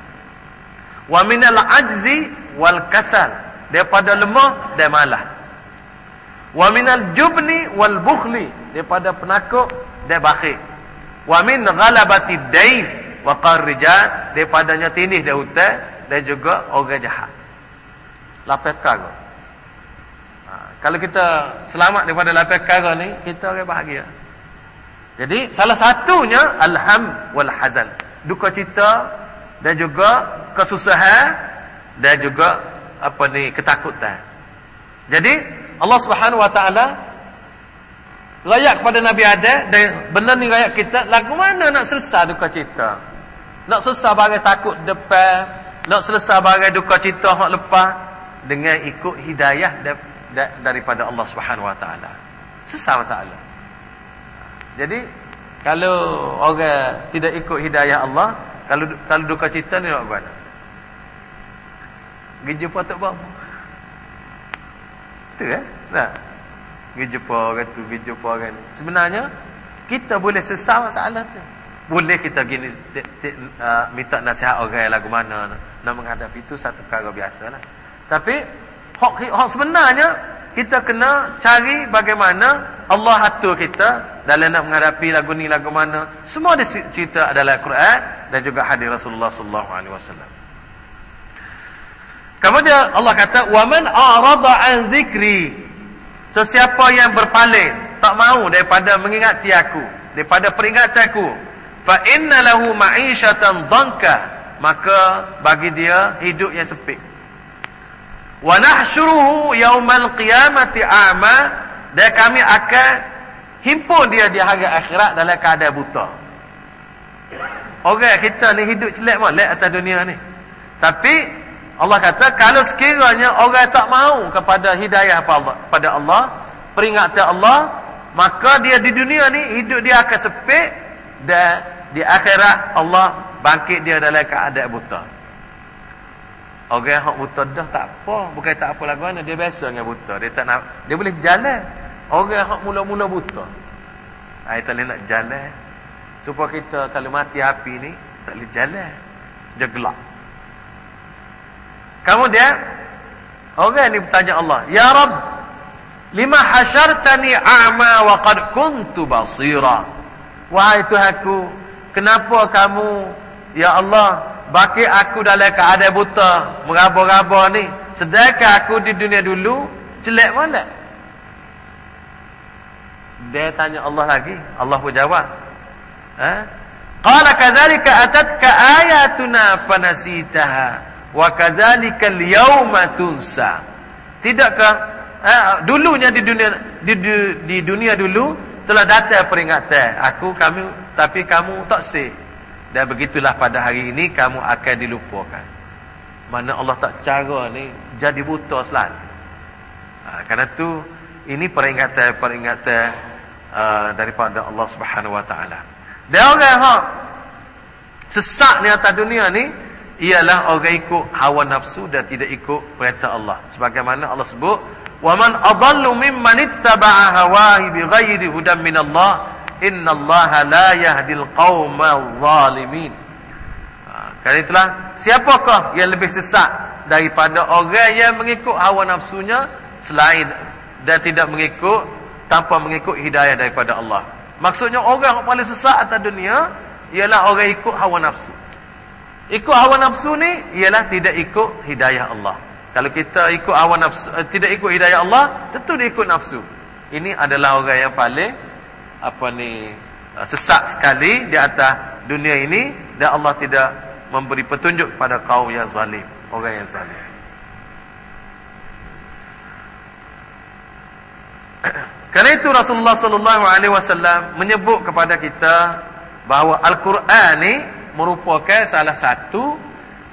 Wa minal ajzi wal kasal. Daripada lemah dan malas wa minal jubni wal bukhli. Daripada penakut dan bakhil. Wa min ghalabati dain. Wa qarrijat daripadanya tinih dan hutang dan juga orang jahat lapan perkara ha, kalau kita selamat daripada lapan perkara ni kita orang bahagia jadi salah satunya alham wal hazan duka cita dan juga kesusahan dan juga apa ni ketakutan. Jadi Allah Subhanahu Wa Taala layak kepada Nabi Adam dan benar ni layak kita lagu mana nak selesai duka cita. Nak selesai bagai takut depan, nak selesai bagai duka cita hak lepas dengan ikut hidayah daripada Allah Subhanahu Wa Taala. Selesai masalah. Jadi kalau orang tidak ikut hidayah Allah, kalau kalau duka cita ni nak buat Pergi jumpa Tok Babu. Betul kan? Nah. Pergi jumpa orang tu, pergi jumpa orang. Sebenarnya, kita boleh sesal masalah tu. Boleh kita gini uh, minta nasihat orang lagu mana nak menghadapi itu satu perkara biasa lah. Tapi hak, hak sebenarnya kita kena cari bagaimana Allah atur kita dalam nak menghadapi lagu ni lagu mana. Semua cerita adalah Quran dan juga hadis Rasulullah sallallahu alaihi wasallam. Kemudian Allah kata, "Wa man a'rada an dzikri" Sesiapa yang berpaling, tak mau daripada mengingati aku, daripada peringatanku, fa inna lahu ma'isyatan dhanka, maka bagi dia hidup yang sempit. Wa nahsyuruhu yaumal qiyamati a'ma, dan kami akan himpun dia di hari akhirat dalam keadaan buta. Orang kita ni hidup celak molek atas dunia ni. Tapi Allah kata kalau sekiranya orang tak mau kepada hidayah pada Allah, peringatan Allah, maka dia di dunia ni hidup dia akan sepik dan di akhirat Allah bangkit dia dalam keadaan buta. Orang yang buta dah tak apa, bukan tak apa lagu mana dia biasa dengan buta. Dia tak nak dia boleh berjalan. Orang yang mula-mula buta. Ai tak nak jalan. Supaya kita kalau mati api ni tak boleh jalan. Dia gelap. Kamu dia orang ni bertanya Allah, "Ya Rabb, lima hasyartani a'ma wa qad kuntu basira?" Wahai Tuhanku, kenapa kamu ya Allah baki aku dalam keadaan buta, meraba-raba ni, sedangkan aku di dunia dulu jelek mana? Dia tanya Allah lagi, Allah pun jawab. Ha? Qala kadzalika atatka ayatuna fanasitaha wa kadzalika al-yawma tunsa tidakkah eh, dulunya di dunia di, di, di dunia dulu telah datang peringatan aku kami tapi kamu tak sih dan begitulah pada hari ini kamu akan dilupakan. Mana Allah tak cara ni jadi buta selalu ha, kerana tu ini peringatan-peringatan uh, daripada Allah Subhanahu wa taala. Dan orang ha sesat ni atas dunia ni ialah orang ikut hawa nafsu dan tidak ikut perintah Allah. Sebagaimana Allah sebut, "Wa man adallu mimman ittaba'a hawahi bighairi hudan min Allah, inna Allah la yahdil qaumal zalimin." Ha, kerana itulah, siapakah yang lebih sesat daripada orang yang mengikut hawa nafsunya selain dan tidak mengikut tanpa mengikut hidayah daripada Allah. Maksudnya orang yang paling sesat atas dunia ialah orang ikut hawa nafsu. Ikut hawa nafsu ni ialah tidak ikut hidayah Allah. Kalau kita ikut hawa nafsu uh, tidak ikut hidayah Allah, tentu dia ikut nafsu. Ini adalah orang yang paling apa ni uh, sesat sekali di atas dunia ini dan Allah tidak memberi petunjuk kepada kaum yang zalim, orang yang zalim. <clears throat> Karena itu Rasulullah sallallahu alaihi wasallam menyebut kepada kita bahawa Al-Quran ni merupakan salah satu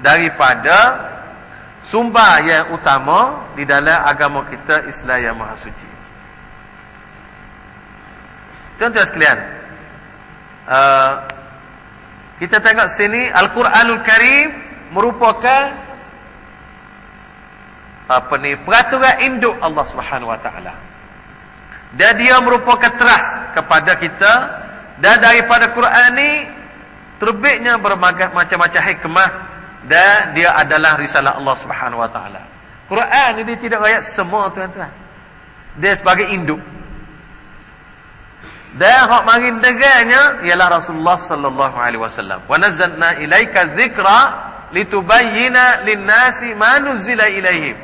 daripada sumber yang utama di dalam agama kita Islam yang maha suci. Tuan-tuan sekalian, uh, kita tengok sini Al-Quranul Karim merupakan apa ni peraturan induk Allah Subhanahu Wa Taala. Dan dia merupakan teras kepada kita dan daripada Quran ni terbitnya berbagai macam-macam hikmah dan dia adalah risalah Allah Subhanahu wa taala. Quran ini tidak ayat semua tuan-tuan. Dia sebagai induk. Dan hak mari dengarnya ialah Rasulullah sallallahu alaihi wasallam. Wa nazzalna ilaika dzikra litubayyana lin-nasi ma nuzila ilaihim.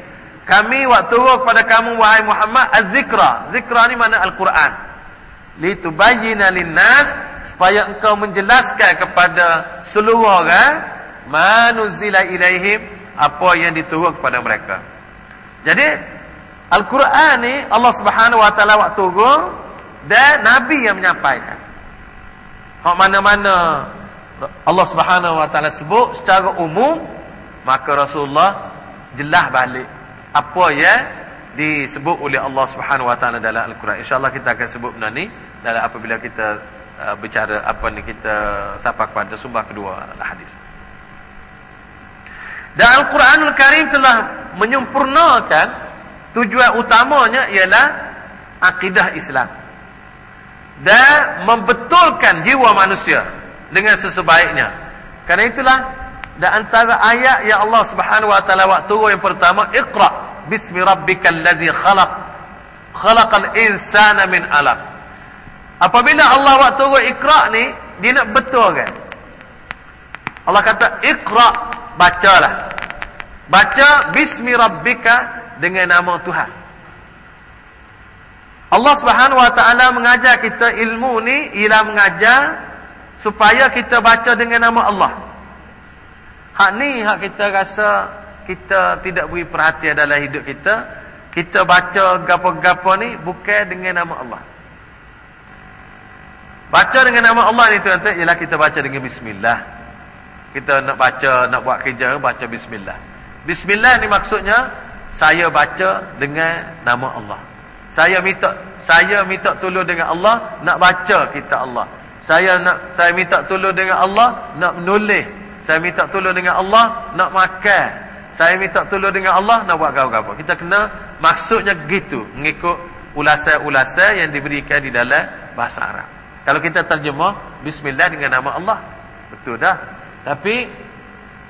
Kami waktu kepada kamu wahai Muhammad az-zikra. Zikra ni mana Al-Quran. Litubayyana lin-nas supaya engkau menjelaskan kepada seluruh orang manuzila ilaihim apa yang diturun kepada mereka. Jadi Al-Quran ni Allah Subhanahu wa taala waktu turun dan nabi yang menyampaikan. Hak mana-mana Allah Subhanahu wa taala sebut secara umum maka Rasulullah jelas balik apa yang disebut oleh Allah Subhanahu wa taala dalam Al-Quran. Insya-Allah kita akan sebut benda ni dalam apabila kita Uh, bicara apa ni kita sapa kepada sumber kedua hadis. Dan Al-Quranul Karim telah menyempurnakan tujuan utamanya ialah akidah Islam. Dan membetulkan jiwa manusia dengan sesebaiknya. Karena itulah dan antara ayat yang Allah Subhanahu wa taala waktu yang pertama Iqra bismi rabbikal ladzi khalaq khalaqal insana min 'alaq. Apabila Allah waktu turun Iqra ni dia nak betul kan? Allah kata Iqra bacalah. Baca bismi rabbika dengan nama Tuhan. Allah Subhanahu wa taala mengajar kita ilmu ni ialah mengajar supaya kita baca dengan nama Allah. Hak ni hak kita rasa kita tidak beri perhatian dalam hidup kita. Kita baca gapo-gapo ni bukan dengan nama Allah. Baca dengan nama Allah ni tuan-tuan ialah kita baca dengan bismillah. Kita nak baca, nak buat kerja baca bismillah. Bismillah ni maksudnya saya baca dengan nama Allah. Saya minta saya minta tolong dengan Allah nak baca kita Allah. Saya nak saya minta tolong dengan Allah nak menulis. Saya minta tolong dengan Allah nak makan. Saya minta tolong dengan Allah nak buat apa-apa. Kita kena maksudnya gitu mengikut ulasan-ulasan yang diberikan di dalam bahasa Arab. Kalau kita terjemah bismillah dengan nama Allah. Betul dah. Tapi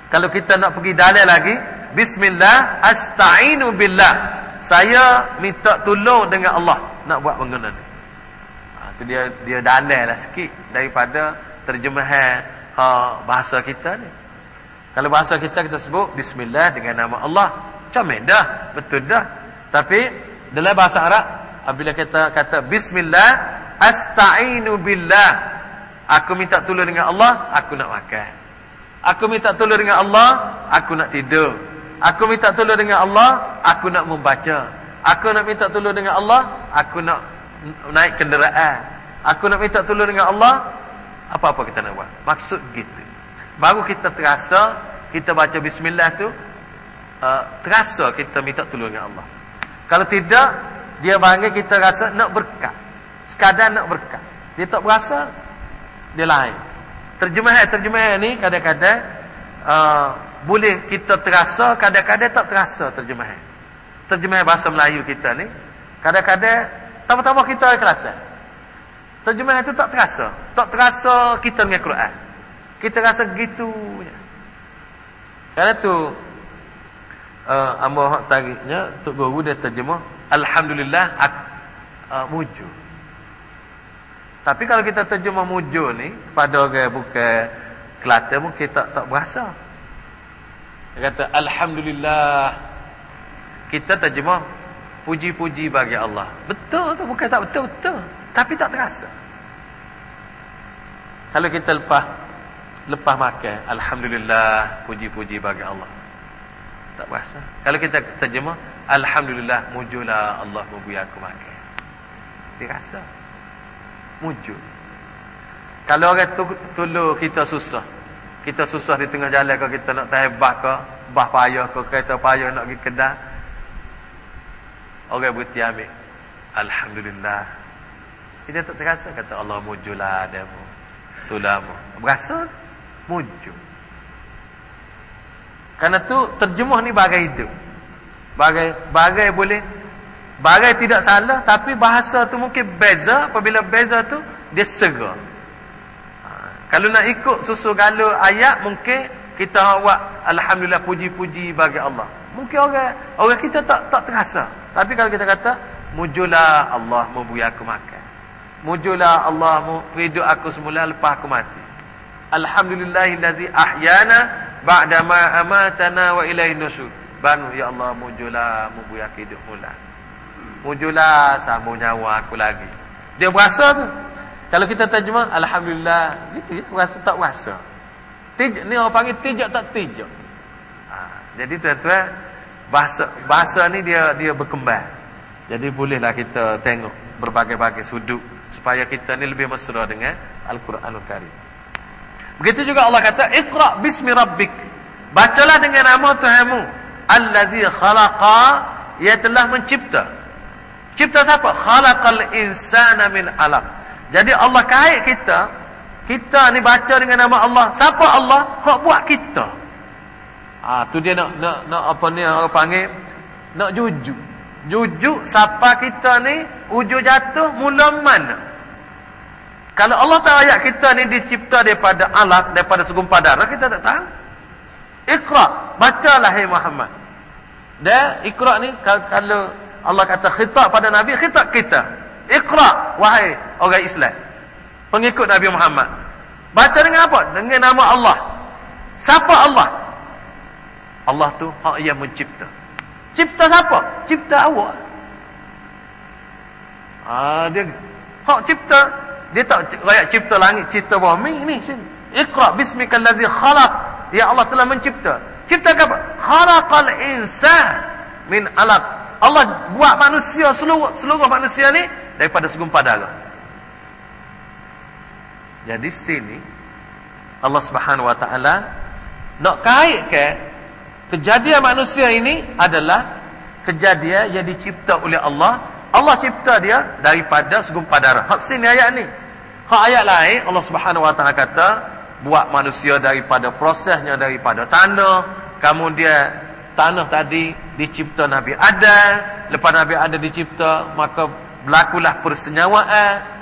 kalau kita nak pergi dalil lagi, bismillah astainu billah. Saya minta tolong dengan Allah. Nak buat benda ni. Tu dia dia lah sikit daripada terjemahan ha, bahasa kita ni. Kalau bahasa kita kita sebut bismillah dengan nama Allah. Comel dah. Betul dah. Tapi dalam bahasa Arab apabila kita kata bismillah astainu billah. Aku minta tolong dengan Allah aku nak makan. Aku minta tolong dengan Allah aku nak tidur aku minta tolong dengan Allah aku nak membaca aku nak minta tolong dengan Allah aku nak naik kenderaan. Aku nak minta tolong dengan Allah. Apa-apa kita nak buat. Maksud gitu. Baru kita terasa, kita baca bismillah tu, uh, terasa kita minta tolong dengan Allah. Kalau tidak, dia bangga kita rasa nak berkat. Sekadar nak berkat. Dia tak berasa, dia lain. Terjemahan-terjemahan ni kadang-kadang uh, boleh kita terasa, kadang-kadang tak terasa terjemahan. Terjemahan bahasa Melayu kita ni, kadang-kadang Tama-tama kita Kelantan. Terjemahan itu tak terasa. Tak terasa kita dengan Quran. Kita rasa gitu. Karena tu uh, hak tariknya Tok Guru dia terjemah Alhamdulillah uh, mujur. Tapi kalau kita terjemah mujur ni pada orang bukan Kelantan mungkin tak tak berasa. Dia kata Alhamdulillah kita terjemah Puji-puji bagi Allah. Betul tu bukan tak betul betul, tapi tak terasa. Kalau kita lepas lepas makan, alhamdulillah puji-puji bagi Allah. Tak berasa. Kalau kita terjemah, alhamdulillah mujurlah Allah memberi aku makan. Dirasa. Kalau orang tu tolong kita susah. Kita susah di tengah jalan kalau kita nak terhebat ke, bah payah ke, kereta payah nak pergi kedai, Orang berhenti ambil. Alhamdulillah. Kita tak terasa kata Allah mujulah adamu. Tulamu. Berasa? Mujul. Karena tu terjemuh ni bagai hidup. Bagai bagai boleh bagai tidak salah tapi bahasa tu mungkin beza apabila beza tu dia segar. Kalau nak ikut susu galu ayat mungkin kita buat alhamdulillah puji-puji bagi Allah. Mungkin orang orang kita tak tak terasa. Tapi kalau kita kata mujulah Allah memberi aku makan. Mujulah Allah memberi aku semula lepas aku mati. Alhamdulillahillazi ahyana ba'da ma amatana wa ilaihi nusyur. Banu ya Allah mujulah memberi aku hidup mula. Mujulah sambung nyawa aku lagi. Dia berasa tu. Kalau kita terjemah alhamdulillah gitu ya, berasa tak berasa. Tijak ni orang panggil tijak tak tijak. Ha, jadi tuan-tuan bahasa bahasa ni dia dia berkembang. Jadi bolehlah kita tengok berbagai-bagai sudut supaya kita ni lebih mesra dengan Al-Quranul Karim. Begitu juga Allah kata Iqra bismi rabbik. Bacalah dengan nama Tuhanmu allazi khalaqa ia telah mencipta. Cipta siapa? Khalaqal insana min 'alaq. Jadi Allah kait kita kita ni baca dengan nama Allah. Siapa Allah? Hak buat kita. Ha, Ah tu dia nak nak nak apa ni orang panggil nak jujuk. Jujuk siapa kita ni ujung jatuh mula mana? Kalau Allah tahu ayat kita ni dicipta daripada alat, daripada segumpal darah, kita tak tahu. Iqra, bacalah hai Muhammad. Dan Iqra ni kalau Allah kata khitab pada Nabi, khitab kita. Iqra, wahai orang Islam. Pengikut Nabi Muhammad. Baca dengan apa? Dengan nama Allah. Siapa Allah? Allah tu hak yang mencipta. Cipta siapa? Cipta awak. Ah dia hak cipta. Dia tak rakyat cipta langit, cipta bumi ni sini. Iqra bismikal ladzi khalaq. Ya Allah telah mencipta. Cipta apa? Khalaqal insan min alaq. Allah buat manusia seluruh seluruh manusia ni daripada segumpal darah. Jadi sini Allah Subhanahu wa taala nak kaitkan kejadian manusia ini adalah kejadian yang dicipta oleh Allah. Allah cipta dia daripada segumpal darah. Hak sini ayat ni. Hak ayat lain Allah Subhanahu wa taala kata buat manusia daripada prosesnya daripada tanah, kemudian tanah tadi dicipta Nabi Adam, lepas Nabi Adam dicipta maka berlakulah persenyawaan.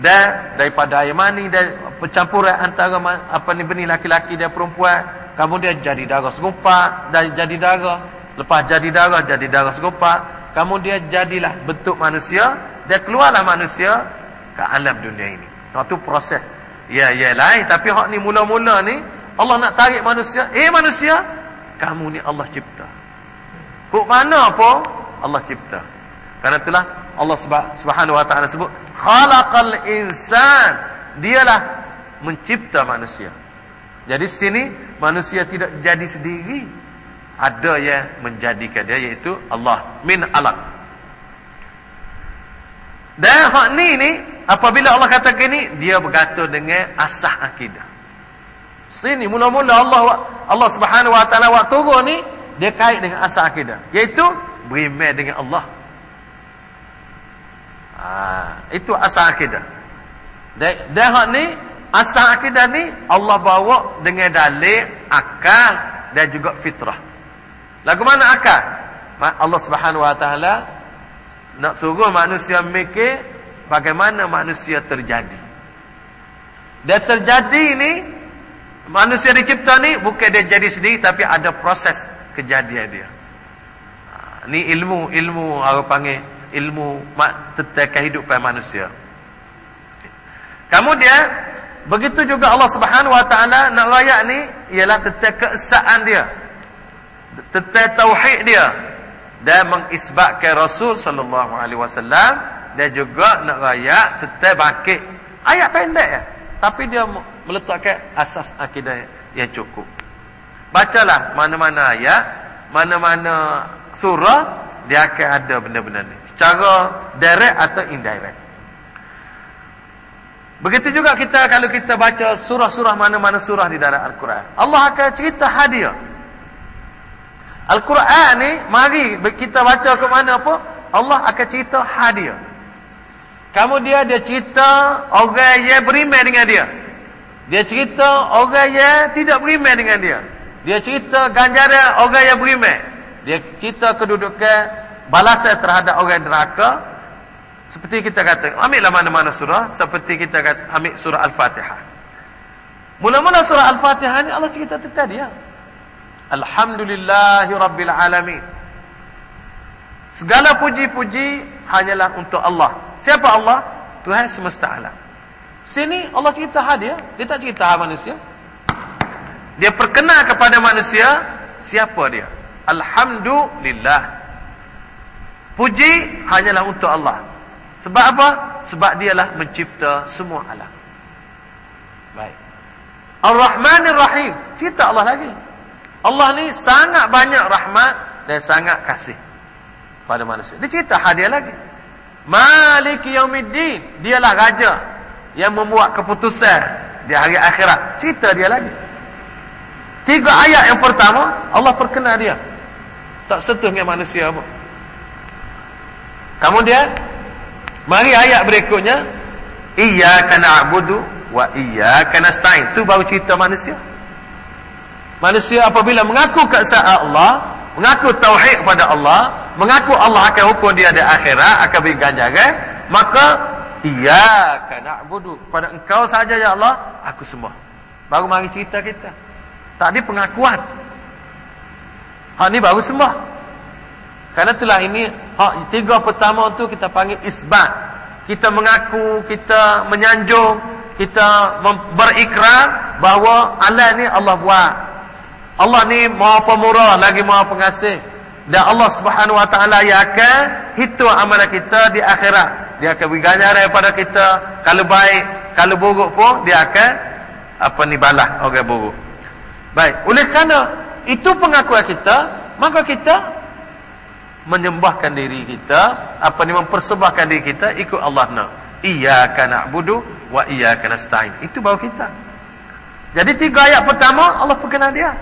Dan daripada air mani dan percampuran antara apa ni benih laki-laki dan perempuan kemudian jadi darah segumpal dan jadi darah. Lepas jadi darah jadi darah segumpal kemudian jadilah bentuk manusia dan keluarlah manusia ke alam dunia ini. Itu proses. Ya ya lain. Tapi hak ni mula-mula ni Allah nak tarik manusia. Eh manusia kamu ni Allah cipta. Kok mana apa? Allah cipta. Karena itulah Allah Subhanahu wa taala sebut khalaqal insan. Dialah mencipta manusia. Jadi sini manusia tidak jadi sendiri. Ada yang menjadikan dia iaitu Allah min alaq. Dan hak ni ni apabila Allah kata gini dia bergantung dengan asah akidah. Sini mula-mula Allah Allah Subhanahu wa taala waktu turun ni dia kait dengan asah akidah iaitu beriman dengan Allah Ha, itu asal akidah. Dan, hak ni, asal akidah ni, Allah bawa dengan dalil, akal dan juga fitrah. Lagu mana akal? Allah subhanahu wa ta'ala nak suruh manusia mikir bagaimana manusia terjadi. Dan terjadi ni, manusia dicipta ni, bukan dia jadi sendiri, tapi ada proses kejadian dia. Ha, ni ilmu, ilmu, apa panggil, ilmu tentang kehidupan manusia. Kemudian begitu juga Allah Subhanahu wa taala nak rayak ni ialah tentang keesaan dia. Tentang tauhid dia dan mengisbatkan Rasul sallallahu alaihi wasallam dan juga nak rayak tentang bangkit. Ayat pendek ya, tapi dia meletakkan asas akidah yang cukup. Bacalah mana-mana ayat, mana-mana surah dia akan ada benda-benda ni. Secara direct atau indirect. Begitu juga kita kalau kita baca surah-surah mana-mana surah di dalam Al-Quran. Allah akan cerita hadiah. Al-Quran ni mari kita baca ke mana apa Allah akan cerita hadiah kemudian dia cerita orang yang beriman dengan dia. Dia cerita orang yang tidak beriman dengan dia. Dia cerita ganjaran orang yang beriman. Dia kita kedudukan balasan terhadap orang neraka. Seperti kita kata ambillah mana-mana surah seperti kita kata ambil surah al-fatihah. Mula-mula surah al-fatihah ni Allah cerita tentang dia. Alhamdulillahi rabbil alamin. Segala puji-puji hanyalah untuk Allah siapa Allah Tuhan semesta alam sini Allah cerita hadiah dia tak cerita manusia dia perkenal kepada manusia siapa dia Alhamdulillah. Puji hanyalah untuk Allah. Sebab apa? Sebab dialah mencipta semua alam. Baik. Ar-Rahmanir Rahim. Cerita Allah lagi. Allah ni sangat banyak rahmat dan sangat kasih pada manusia. Dia cerita hadiah lagi. Maliki Yaumiddin. Dialah raja yang membuat keputusan di hari akhirat. Cerita dia lagi. Tiga ayat yang pertama, Allah perkenal dia tak sentuh dengan manusia pun. Kemudian mari ayat berikutnya iyyaka na'budu wa iyyaka nasta'in. Tu baru cerita manusia. Manusia apabila mengaku keesaan Allah, mengaku tauhid kepada Allah, mengaku Allah akan hukum dia di akhirat, akan beri ganjaran, maka iyyaka na'budu. Pada engkau saja ya Allah, aku sembah. Baru mari cerita kita. Tadi pengakuan. Hak ni baru sembah. Karena itulah ini hak tiga pertama tu kita panggil isbat. Kita mengaku, kita menyanjung, kita berikrar bahawa Allah ni Allah buat. Allah ni Maha Pemurah lagi Maha Pengasih. Dan Allah Subhanahu Wa Taala yang akan hitung amalan kita di akhirat. Dia akan beri ganjaran kepada kita. Kalau baik, kalau buruk pun dia akan apa ni balas orang buruk. Baik, oleh kerana itu pengakuan kita, maka kita menyembahkan diri kita apa ni mempersembahkan diri kita ikut Allah nak. Iyyaka na'budu wa iyyaka nasta'in. Itu baru kita. Jadi tiga ayat pertama Allah perkenal dia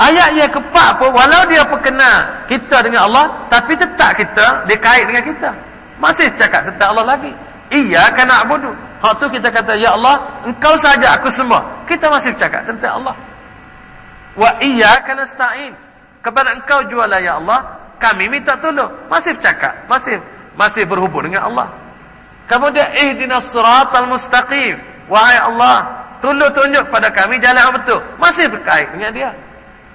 ayat yang keempat pun walau dia perkenal kita dengan Allah tapi tetap kita dia kait dengan kita. Masih cakap tentang Allah lagi. Iyyaka na'budu. Hak tu kita kata ya Allah engkau saja aku sembah kita masih cakap tentang Allah. Wa iyyaka nasta'in. Kepada engkau jualah ya Allah kami minta tolong. Masih bercakap masih masih berhubung dengan Allah. Kemudian ihdinas siratal mustaqim. Wahai Allah tolong tunjuk pada kami jalan yang betul. Masih berkait dengan dia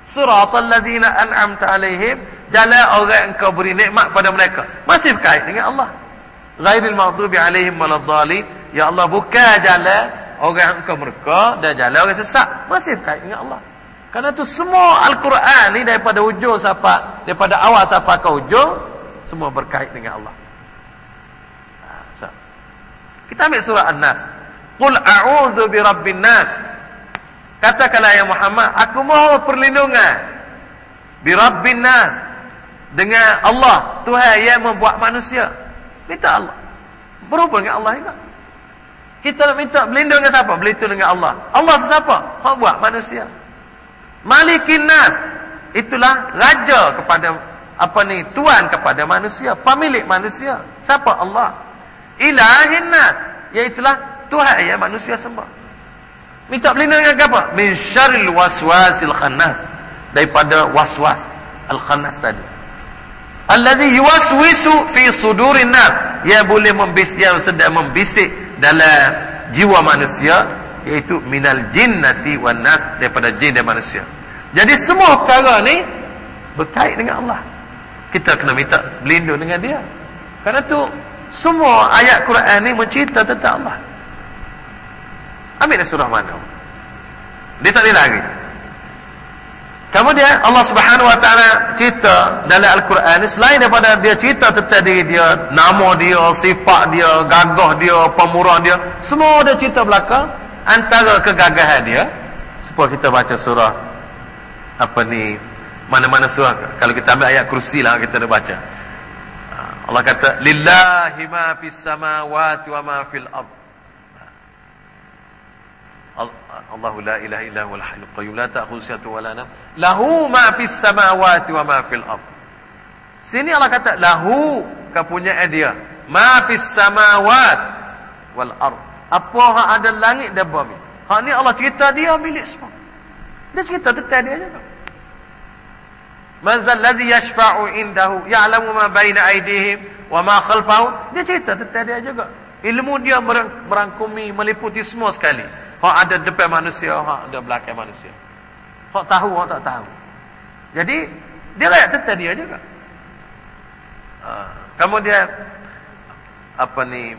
siratal ladzina an'amta alaihim jalan orang yang engkau beri nikmat pada mereka masih berkait dengan Allah ghairil maghdubi alaihim waladdallin ya Allah bukan jalan orang yang engkau mereka dan jalan orang sesat masih berkait dengan Allah Karena tu semua Al-Quran ni daripada ujung sampai daripada awal sampai ke ujung semua berkait dengan Allah. Ha. Kita ambil surah An-Nas. Qul a'udzu birabbin nas. Katakanlah ya Muhammad, aku mohon perlindungan birabbin nas dengan Allah, Tuhan yang membuat manusia. Minta Allah. Berhubung dengan Allah juga. Kita nak minta berlindung dengan siapa? Berlindung dengan Allah. Allah tu siapa? Hak buat manusia. Malikin Nas itulah raja kepada apa ni tuan kepada manusia pemilik manusia siapa Allah ilahin nas iaitulah tuhan yang manusia sembah minta pelindung dengan apa min syarril waswasil khannas daripada waswas al khannas tadi alladhi yuwaswisu fi sudurin nas ia boleh membisik yang sedang membisik dalam jiwa manusia iaitu minal jinnati wan nas daripada jin dan manusia. Jadi semua perkara ni berkait dengan Allah. Kita kena minta berlindung dengan dia. Karena tu semua ayat Quran ni mencerita tentang Allah. Ambil surah mana? Dia tak ada lagi. Kemudian Allah Subhanahu Wa Taala cerita dalam Al-Quran selain daripada dia cerita tentang diri dia, nama dia, sifat dia, gagah dia, pemurah dia, semua dia cerita belakang antara kegagahan dia supaya kita baca surah apa ni mana-mana surah kalau kita ambil ayat kursi lah kita dah baca Allah kata lillahi ma fis samawati wa ma fil ard Allahu la ilaha illa huwal hayyul qayyum la ta'khudhuhu sinatun wa la nawm lahu ma fis samawati wa ma fil ard sini Allah kata lahu kepunyaan dia ma fis samawati wal ard apa hak ada langit dan bumi. Hak ni Allah cerita dia milik semua. Dia cerita tentang dia juga. Man zal yashfa'u indahu ya'lamu ma baina aydihim wa ma khalfahum. Dia cerita tentang dia juga. Ilmu dia merangkumi meliputi semua sekali. Hak ada depan manusia, hak ada belakang manusia. Hak tahu, hak tak tahu. Jadi dia layak tentang dia juga. Ha. Kemudian apa ni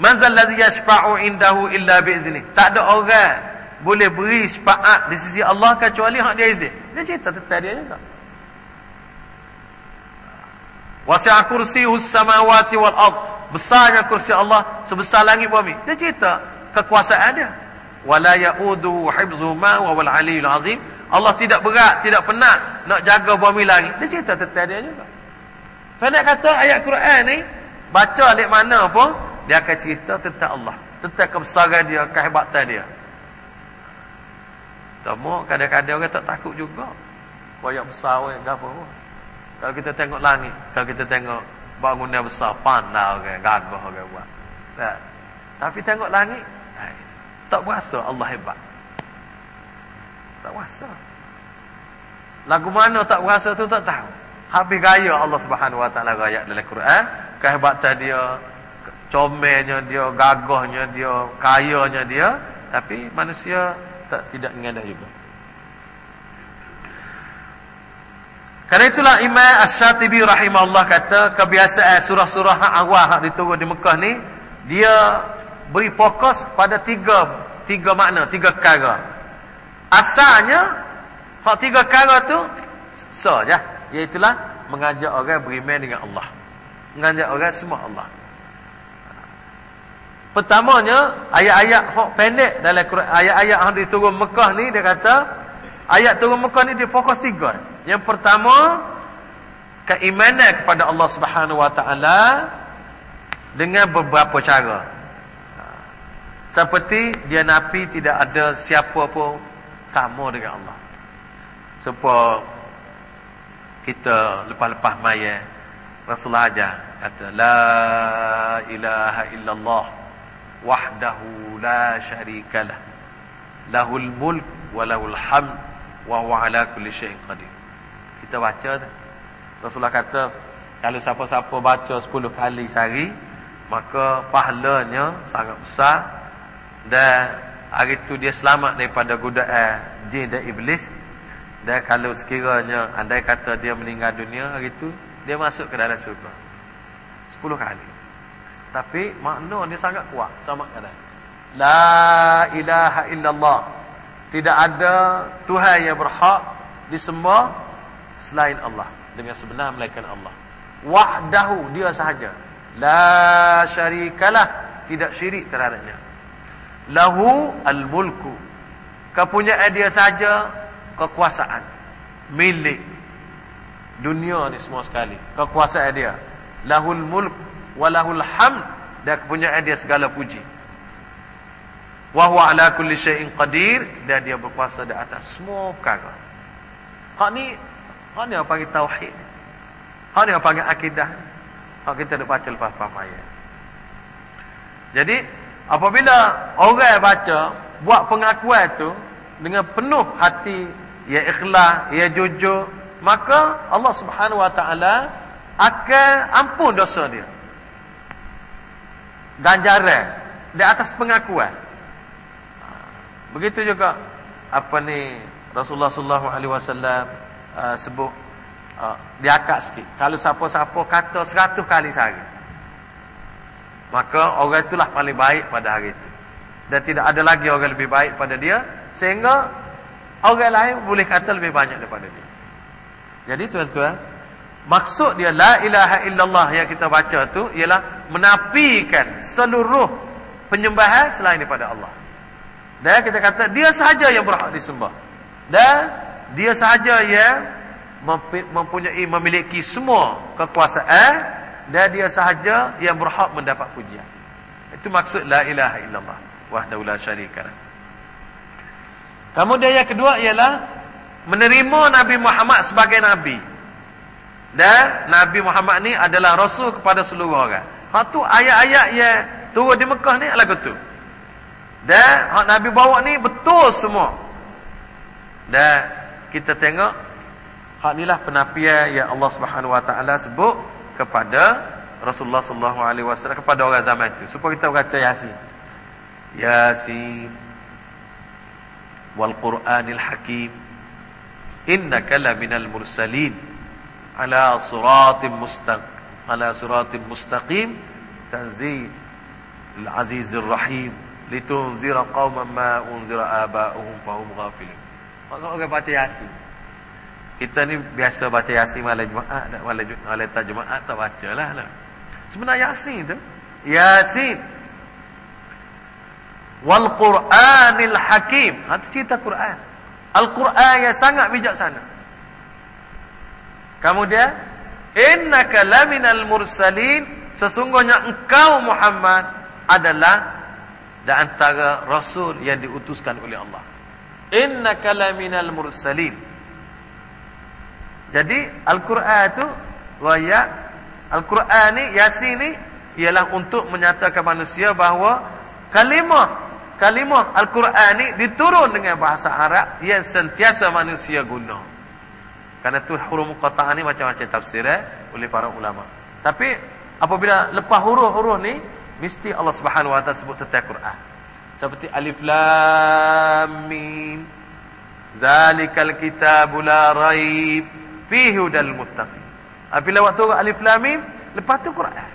Man zallazi yashfa'u indahu illa bi'izni. Tak ada orang boleh beri syafaat di sisi Allah kecuali hak dia izin. Dia cerita tentang dia juga. Wasi'a kursiyus samawati wal ard. Besarnya kursi Allah sebesar langit bumi. Dia cerita kekuasaan dia. Wala ya'udu hibzuhuma wa wal aliyul azim. Allah tidak berat, tidak penat nak jaga bumi langit. Dia cerita tentang dia juga. Pendek kata ayat Quran ni baca alik mana pun dia akan cerita tentang Allah tentang kebesaran dia kehebatan dia Temu kadang-kadang orang tak takut juga Banyak besar orang apa pun Kalau kita tengok langit Kalau kita tengok bangunan besar Pandang orang gagah orang buat tak. Tapi tengok langit Tak berasa Allah hebat Tak berasa Lagu mana tak berasa tu tak tahu. Habis gaya Allah Subhanahu Wa Taala gaya dalam Quran, kehebatan dia, comelnya dia, gagahnya dia, kayanya dia, tapi manusia tak tidak mengenal juga. Karena itulah Imam As-Satibi rahimahullah kata kebiasaan surah-surah awal hak diturun di Mekah ni dia beri fokus pada tiga tiga makna, tiga perkara. Asalnya hak tiga perkara tu saja, iaitu mengajak orang beriman dengan Allah. Mengajak orang semua Allah. Pertamanya ayat-ayat hak pendek dalam Quran, ayat-ayat yang diturun Mekah ni dia kata ayat turun Mekah ni dia fokus tiga. Yang pertama keimanan kepada Allah Subhanahu Wa Taala dengan beberapa cara. Seperti dia nafi tidak ada siapa pun sama dengan Allah. Supaya kita lepas-lepas maya Rasulullah ajar kata la ilaha illallah wahdahu la syarikalah lahul mulk wa lahul hamd wa huwa ala kulli syai'in qadir kita baca. Rasulullah kata kalau siapa-siapa baca 10 kali sehari maka pahalanya sangat besar dan hari itu dia selamat daripada godaan jin dan iblis. Dan kalau sekiranya andai kata dia meninggal dunia hari itu dia masuk ke dalam syurga. 10 kali. Tapi makna dia sangat kuat sama kata. La ilaha illallah. Tidak ada tuhan yang berhak disembah selain Allah. Dengan sebenar melainkan Allah. Wahdahu dia sahaja. La syarikalah. Tidak syirik terhadapnya lahu al-mulku. Kepunyaan dia saja kekuasaan. Milik. Dunia ni semua sekali. Kekuasaan dia. Lahul mulk wa lahul hamd. Dan kepunyaan dia segala puji. Wa huwa ala kulli syai'in qadir. Dan dia berkuasa di atas semua perkara. Hak ni Hak ni orang panggil tauhid. Hak ni orang panggil akidah. Hak kita nak baca lepas faham ayat. Jadi, apabila orang baca, buat pengakuan tu dengan penuh hati, ia ikhlas, ia jujur, maka Allah Subhanahu Wa Taala akan ampun dosa dia. Ganjaran di atas pengakuan. Begitu juga apa ni Rasulullah sallallahu alaihi wasallam uh, sebut uh, diakak sikit. Kalau siapa-siapa kata seratus kali sehari. Maka orang itulah paling baik pada hari itu. Dan tidak ada lagi orang lebih baik pada dia. Sehingga orang lain boleh kata lebih banyak daripada dia. Jadi tuan-tuan. Maksud dia la ilaha illallah yang kita baca tu ialah menafikan seluruh penyembahan selain daripada Allah. Dan kita kata dia sahaja yang berhak disembah. Dan dia sahaja yang mempunyai memiliki semua kekuasaan dan dia sahaja yang berhak mendapat pujian. Itu maksud la ilaha illallah wahdahu la syarika Kemudian yang kedua ialah menerima Nabi Muhammad sebagai nabi. Dan Nabi Muhammad ni adalah rasul kepada seluruh orang. Hak tu ayat-ayat yang turun di Mekah ni adalah betul. Dan hak Nabi bawa ni betul semua. Dan kita tengok hak inilah penafian yang Allah Subhanahu Wa Taala sebut kepada Rasulullah sallallahu alaihi wasallam kepada orang zaman itu. Supaya kita baca Yasin. Yasin. Wal Qur'anil Hakim. Innaka laminal mursalin. Ala siratim mustaqim ala siratim mustaqim. Tanzil. Al-azizir rahim. Litunzira qauman ma unzira aba'uhum fahum ghafilun. Orang-orang baca Yasin. Kita ni biasa baca Yasin malam Jumaat, malam malam tak Jumaat tak bacalah lah. Sebenarnya Yasin tu, Yasin. Wal Qur'anil Hakim. Ha tu cerita Quran. Al-Quran yang sangat bijaksana. Kemudian, innaka laminal mursalin, sesungguhnya engkau Muhammad adalah di antara rasul yang diutuskan oleh Allah innaka laminal mursalin jadi al-Quran itu waya al-Quran ni yasin ni ialah untuk menyatakan manusia bahawa kalimah kalimah al-Quran ni diturun dengan bahasa Arab yang sentiasa manusia guna Karena tu huruf muqatta'ah ni macam-macam tafsir eh, oleh para ulama. Tapi apabila lepas huruf-huruf ni mesti Allah Subhanahu wa taala sebut tentang Quran. Seperti alif lam mim. Zalikal kitabul la raib fihi hudal muttaqin. Apabila waktu alif lam mim lepas tu Quran.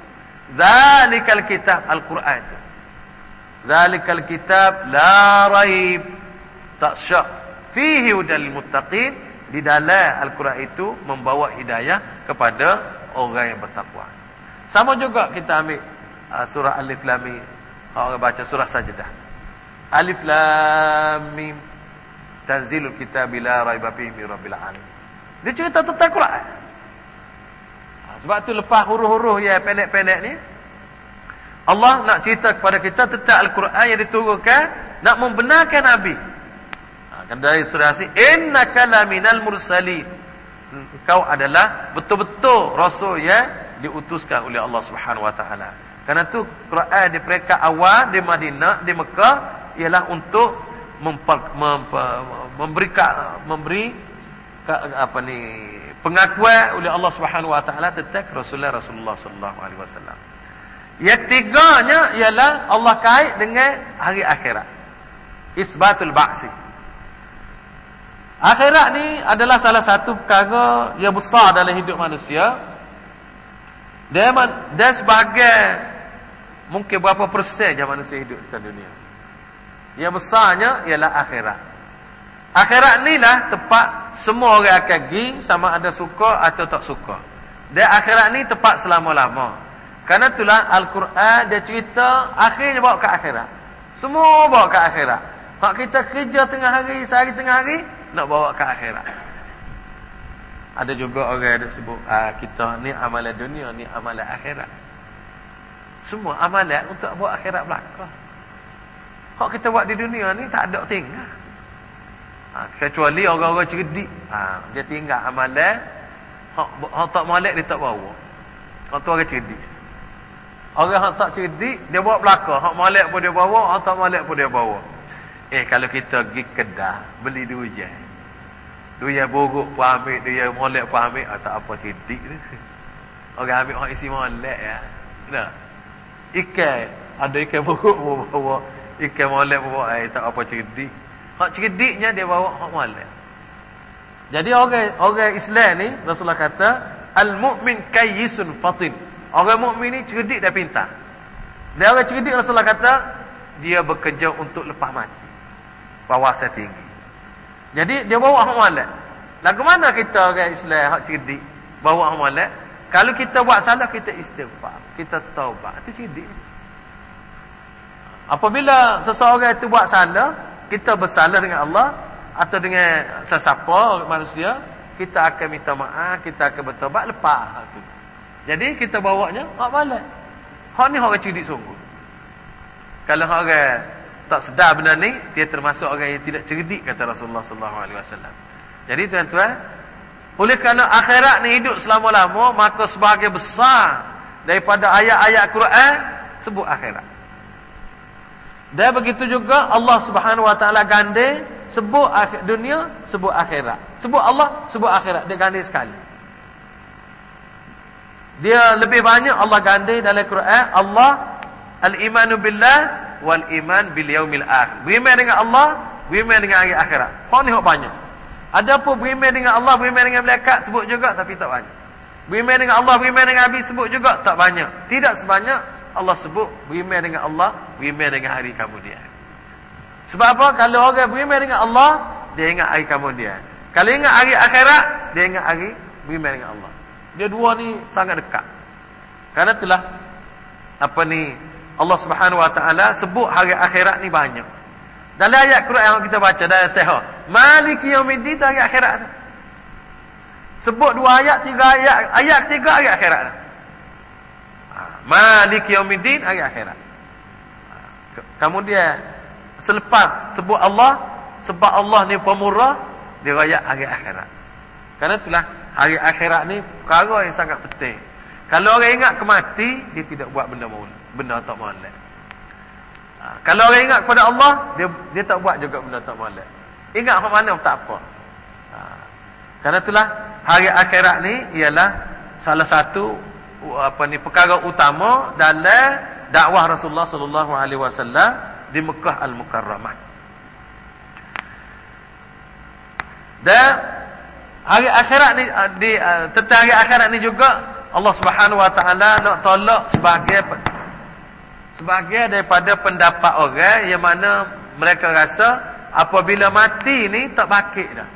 Zalikal kitab al-Quran tu. Zalikal kitab la raib tak syak fihi hudal muttaqin di dalam al-Quran itu membawa hidayah kepada orang yang bertakwa. Sama juga kita ambil uh, surah Alif Lam Mim. Orang baca surah Sajdah. Alif Lam Mim. Tanzilul kitab la raiba fihi rabbil alamin. Dia cerita tentang Quran. Ha, sebab tu lepas huruf-huruf yang pendek-pendek ni Allah nak cerita kepada kita tentang Al-Quran yang diturunkan nak membenarkan Nabi. Ha, dari surah Yasin, innaka laminal mursalin. Kau adalah betul-betul rasul yang diutuskan oleh Allah Subhanahu Wa Taala. Karena tu Quran di peringkat awal di Madinah, di Mekah ialah untuk memper, memper, memberikan memberi apa ni pengakuan oleh Allah Subhanahu Wa Taala tentang Rasulullah Rasulullah Sallallahu Alaihi Wasallam. Yang tiganya ialah Allah kait dengan hari akhirat. Isbatul ba'si. Akhirat ni adalah salah satu perkara yang besar dalam hidup manusia. Dia, dia sebagai mungkin berapa persen je manusia hidup di dunia. Yang besarnya ialah akhirat. Akhirat ni lah tempat semua orang akan pergi sama ada suka atau tak suka. Dan akhirat ni tempat selama-lama. Karena itulah Al-Quran dia cerita akhirnya bawa ke akhirat. Semua bawa ke akhirat. Hak kita kerja tengah hari, sehari tengah hari, nak bawa ke akhirat. Ada juga orang yang sebut, ah, kita ni amalan dunia, ni amalan akhirat. Semua amalan untuk buat akhirat belakang. Hak kita buat di dunia ni tak ada tinggal. Ha, kecuali orang-orang cerdik. Ha, dia tinggal amalan. Hak, hak tak malak dia tak bawa. Hak tu orang cerdik. Orang yang tak cerdik, dia bawa belakang. Hak malik pun dia bawa, hak tak malik pun dia bawa. Eh, kalau kita pergi kedah, beli duit Duit buruk pun ambil, duit malik pun ambil. Ah, tak apa cerdik tu. Orang ambil orang isi malik ya. Nah. Ikan, ada ikan buruk pun bawa. Ikan malik pun bawa, eh, tak apa cerdik. Hak cerdiknya dia bawa hak malik. Jadi orang orang Islam ni Rasulullah kata al-mu'min kayyisun fatin. Orang mukmin ni cerdik dan pintar. Dan orang cerdik Rasulullah kata dia bekerja untuk lepas mati. Wawasan tinggi. Jadi dia bawa amalan. Lagu mana kita orang Islam hak cerdik bawa amalan? Kalau kita buat salah kita istighfar, kita taubat. Itu cerdik. Apabila seseorang itu buat salah, kita bersalah dengan Allah atau dengan sesiapa manusia, kita akan minta maaf, kita akan bertobat lepas itu. Jadi kita bawanya hak balik. Hak ni orang cerdik sungguh. Kalau orang tak sedar benda ni, dia termasuk orang yang tidak cerdik kata Rasulullah sallallahu alaihi wasallam. Jadi tuan-tuan, oleh kerana akhirat ni hidup selama-lama, maka sebagai besar daripada ayat-ayat Quran sebut akhirat. Dan begitu juga Allah Subhanahu wa taala gandeng sebut dunia, sebut akhirat. Sebut Allah, sebut akhirat. Dia gandeng sekali. Dia lebih banyak Allah gandai dalam Quran Allah al-imanu billah wal iman bil yaumil akhir. Beriman dengan Allah, beriman dengan hari akhirat. Hak ni banyak. Ada pun beriman dengan Allah, beriman dengan malaikat sebut juga tapi tak banyak. Beriman dengan Allah, beriman dengan Nabi sebut juga tak banyak. Tidak sebanyak Allah sebut beriman dengan Allah, beriman dengan hari kemudian. Sebab apa? Kalau orang beriman dengan Allah, dia ingat hari kemudian. Kalau ingat hari akhirat, dia ingat hari beriman dengan Allah. Dia dua ni sangat dekat. Karena itulah apa ni Allah Subhanahu Wa Taala sebut hari akhirat ni banyak. Dalam ayat Quran yang kita baca dalam Taha, Maliki Yaumiddin tu hari akhirat tu. Sebut dua ayat, tiga ayat, ayat tiga hari akhirat. Ha, Maliki Yaumiddin hari akhirat. Kemudian selepas sebut Allah, sebab Allah ni pemurah, dia ayat hari akhirat. Karena itulah hari akhirat ni perkara yang sangat penting. Kalau orang ingat kemati, dia tidak buat benda maul, benda tak molek. Ha, kalau orang ingat kepada Allah, dia dia tak buat juga benda tak molek. Ingat apa mana tak apa. Ha. Karena itulah hari akhirat ni ialah salah satu apa ni perkara utama dalam dakwah Rasulullah sallallahu alaihi wasallam di Mekah Al-Mukarramah. Dan hari akhirat ni di tentang hari akhirat ni juga Allah Subhanahu wa taala nak tolak sebagai sebagai daripada pendapat orang yang mana mereka rasa apabila mati ni tak bakit dah.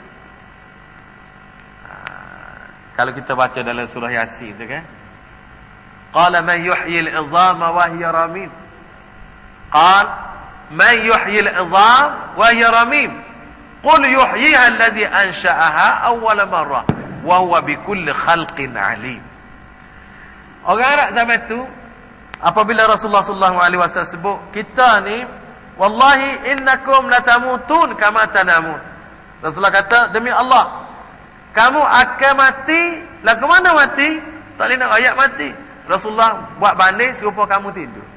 Ha, kalau kita baca dalam surah Yasin tu kan. Al-'idhama wa hiya ramim. Qal man yuhyi al-'idham wa hiya ramim. Qul yuhyiha alladhi ansha'aha awwal marrah wa huwa bikulli khalqin 'alim. Orang Arab zaman tu apabila Rasulullah sallallahu alaihi wasallam sebut kita ni Wallahi innakum latamutun kama tanamun. Rasulullah kata, demi Allah, kamu akan mati. Ke mana mati? Tak boleh nak ayat mati. Rasulullah buat banding serupa kamu tidur.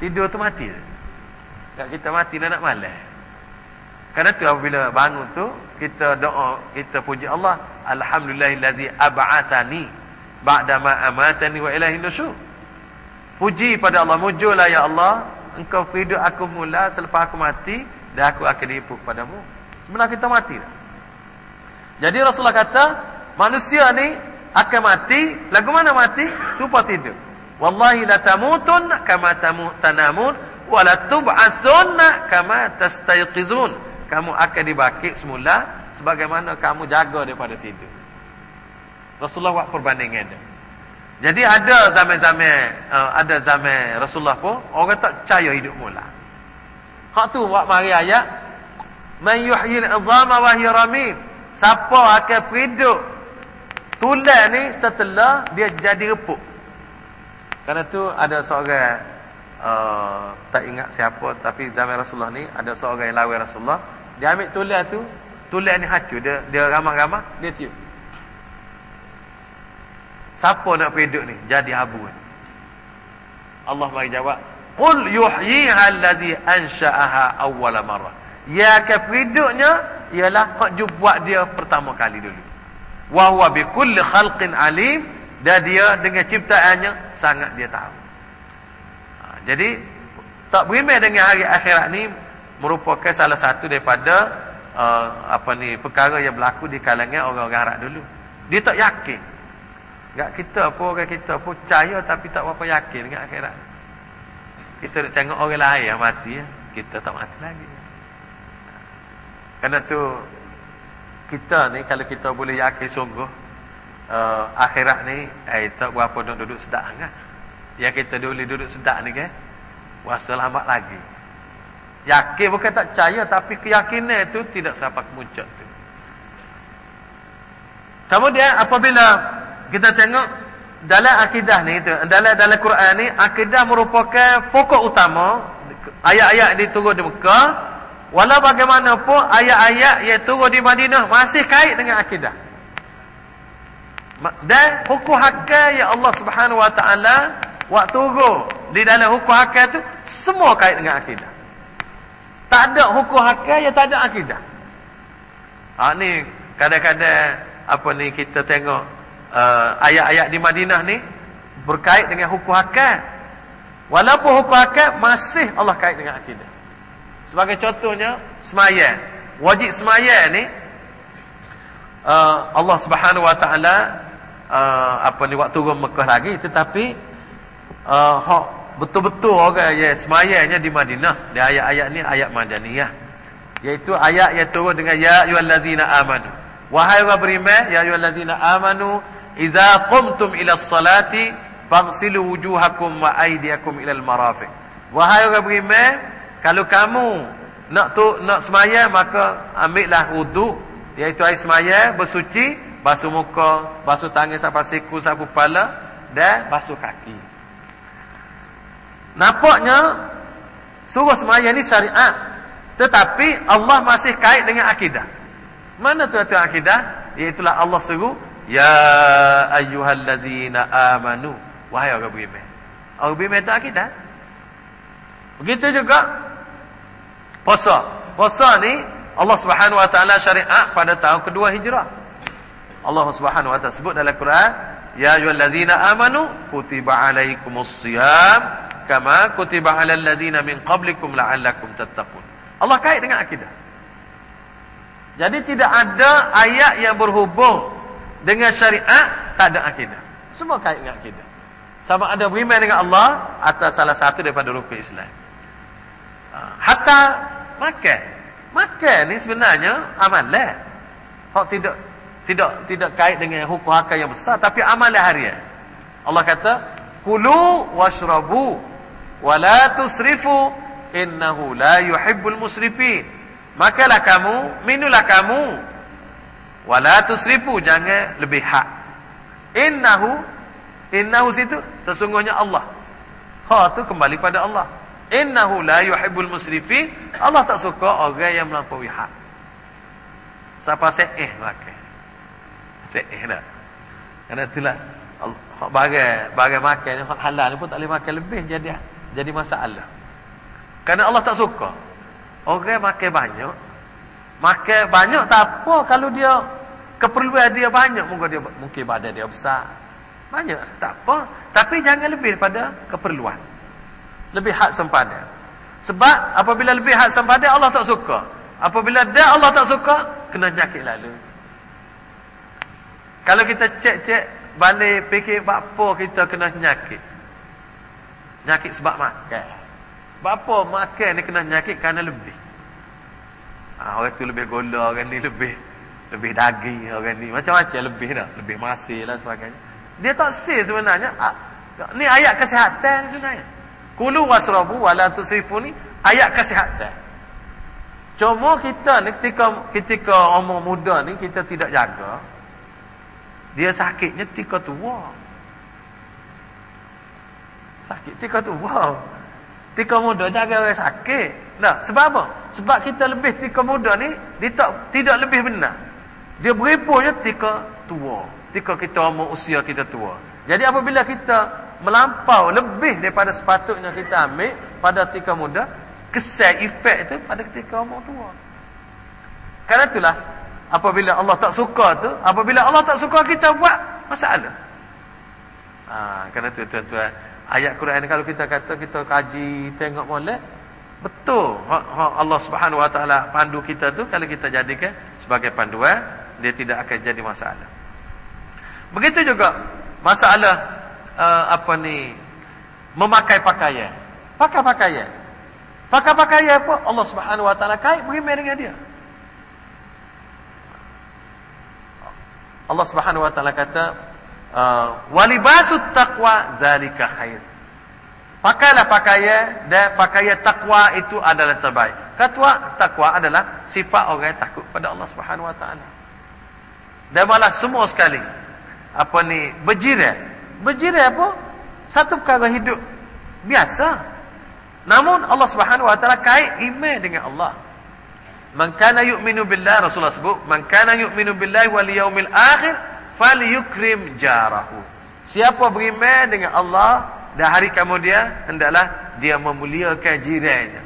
Tidur tu mati. Tak kita mati nak malas. Karena tu apabila bangun tu, kita doa, kita puji Allah. Alhamdulillahillazi ab'athani ba'da ma amatani wa ilahi nusyur. Puji pada Allah, mujurlah ya Allah engkau hidup aku mula selepas aku mati dan aku akan dihipuk padamu. Sebenarnya kita mati. Jadi Rasulullah kata, manusia ni akan mati, lagu mana mati? Supaya tidur. Wallahi la tamutun kama tanamun wa la tub'atsun kama tastayqizun. Kamu akan dibangkit semula sebagaimana kamu jaga daripada tidur. Rasulullah buat perbandingan dia. Jadi ada zaman-zaman uh, ada zaman Rasulullah pun orang tak percaya hidup mula. Hak tu buat mari ayat man yuhyil azama wa hiya. Siapa akan hidup tulang ni setelah dia jadi repuk. Karena tu ada seorang uh, tak ingat siapa tapi zaman Rasulullah ni ada seorang yang lawan Rasulullah, dia ambil tulang tu, tulang ni hancur, dia dia ramah-ramah, dia tiup. Siapa nak hidup ni? Jadi abu ni. Allah bagi jawab. Qul yuhyiha alladhi ansha'aha awwala marrah. Ya akan hidupnya ialah hak buat dia pertama kali dulu. Wa huwa bi kulli khalqin alim dan dia dengan ciptaannya sangat dia tahu. Ha, jadi tak berimeh dengan hari akhirat ni merupakan salah satu daripada uh, apa ni perkara yang berlaku di kalangan orang-orang Arab dulu. Dia tak yakin Enggak kita pun orang kita pun percaya tapi tak berapa yakin dengan akhirat. Kita nak tengok orang lain yang mati ya. Kita tak mati lagi. Karena tu kita ni kalau kita boleh yakin sungguh uh, akhirat ni eh tak berapa nak duduk sedap kan. Yang kita boleh duduk sedap ni kan. Puasa lambat lagi. Yakin bukan tak percaya tapi keyakinan itu tidak sampai kemuncak tu. Kemudian apabila kita tengok dalam akidah ni dalam dalam Quran ni akidah merupakan pokok utama ayat-ayat diturun di Mekah walau bagaimanapun ayat-ayat yang turun di Madinah masih kait dengan akidah dan hukum hakal yang Allah Subhanahu wa taala waktu turun di dalam hukum hakal tu semua kait dengan akidah tak ada hukum hakal yang tak ada akidah ha ni kadang-kadang apa ni kita tengok Uh, ayat-ayat uh, di Madinah ni berkait dengan hukum akal. Walaupun hukum akal masih Allah kait dengan akidah. Sebagai contohnya semaya. Wajib semaya ni uh, Allah Subhanahu Wa Taala uh, apa ni waktu turun Mekah lagi tetapi uh, hak betul-betul orang yang semayanya di Madinah. Di ayat-ayat ni ayat Madaniyah. Iaitu ayat yang turun dengan ya ayyuhallazina amanu. Wahai orang beriman, ya ayyuhallazina amanu Iza qumtum ila salati Fagsilu wujuhakum wa aidiakum ila marafiq Wahai orang beriman Kalau kamu nak tu nak semaya Maka ambillah wudu Iaitu air semaya bersuci Basuh muka, basuh tangan sampai siku Sampai kepala Dan basuh kaki. Nampaknya Suruh semaya ni syariat. Tetapi Allah masih kait dengan akidah. Mana tu akidah? Iaitulah Allah suruh Ya ayyuhallazina amanu. Wahai orang beriman. Orang beriman itu akidah? Begitu juga Puasa Puasa ni Allah Subhanahu wa taala syariat pada tahun kedua hijrah. Allah Subhanahu wa taala sebut dalam Quran, "Ya ayyuhallazina amanu kutiba alaikumusiyam kama kutiba alal ladzina min qablikum la'allakum tattaqun." Allah kait dengan akidah. Jadi tidak ada ayat yang berhubung dengan syariat tak ada akidah. Semua kait dengan akidah. Sama ada beriman dengan Allah atau salah satu daripada rukun Islam. Ha, hatta makan. Makan ni sebenarnya amalan. Hak tidak tidak tidak kait dengan hukum akal yang besar tapi amalan harian. Allah kata, "Kulu washrabu wa la tusrifu innahu la yuhibbul musrifin." Makalah kamu, minumlah kamu. Wa la tusrifu, jangan lebih hak. Innahu Innahu situ sesungguhnya Allah. Ha tu kembali pada Allah. Innahu la yuhibbul musrifin. Allah tak suka orang yang melampaui had. Siapa seeh makan. Seeh dah. Karena itulah bagai bagai makan hak halal ni pun tak boleh makan lebih jadi jadi masalah. Karena Allah tak suka. Orang makan banyak. Makan banyak tak apa kalau dia keperluan dia banyak mungkin dia mungkin badan dia besar. Banyak tak apa. Tapi jangan lebih daripada keperluan. Lebih hak sempadan. Sebab apabila lebih hak sempadan Allah tak suka. Apabila dia Allah tak suka, kena nyakit lalu. Kalau kita cek-cek balik fikir apa kita kena nyakit. Nyakit sebab makan. Apa makan ni kena nyakit kerana lebih. Ha, orang tu lebih gula, orang ni lebih lebih daging, orang ni macam-macam lebih dah. Lebih masih lah sebagainya. Dia tak say sebenarnya. Ah, ni ayat kesihatan sebenarnya. Kulu wasrabu wala tusifu ni ayat kesihatan. Cuma kita ni ketika ketika umur muda ni kita tidak jaga. Dia sakitnya ketika tua. Sakit ketika tua. Ketika muda jaga orang sakit. Nah, sebab apa? Sebab kita lebih ketika muda ni dia tak, tidak lebih benar. Dia beripunya ketika tua ketika kita umur usia kita tua. Jadi apabila kita melampau lebih daripada sepatutnya kita ambil pada ketika muda, kesan efek itu pada ketika umur tua. Karena itulah apabila Allah tak suka tu, apabila Allah tak suka kita buat masalah. Ha, kerana itu tuan-tuan, ayat Quran kalau kita kata kita kaji tengok molek betul ha, ha, Allah Subhanahu Wa Taala pandu kita tu kalau kita jadikan sebagai panduan dia tidak akan jadi masalah. Begitu juga masalah uh, apa ni memakai pakaian. Pakai pakaian. Pakai pakaian apa? Allah Subhanahu wa taala kait beriman dengan dia. Allah Subhanahu wa taala kata uh, walibasut taqwa zalika khair. Pakailah pakaian dan pakaian takwa itu adalah terbaik. Kata takwa adalah sifat orang yang takut pada Allah Subhanahu wa taala. Dan malah semua sekali apa ni berjiran berjiran apa satu perkara hidup biasa namun Allah Subhanahu wa taala kait iman dengan Allah man kana yu'minu billahi Rasulullah sebut man kana yu'minu billahi wal yaumil akhir falyukrim jarahu siapa beriman dengan Allah dan hari kemudian hendaklah dia memuliakan jirannya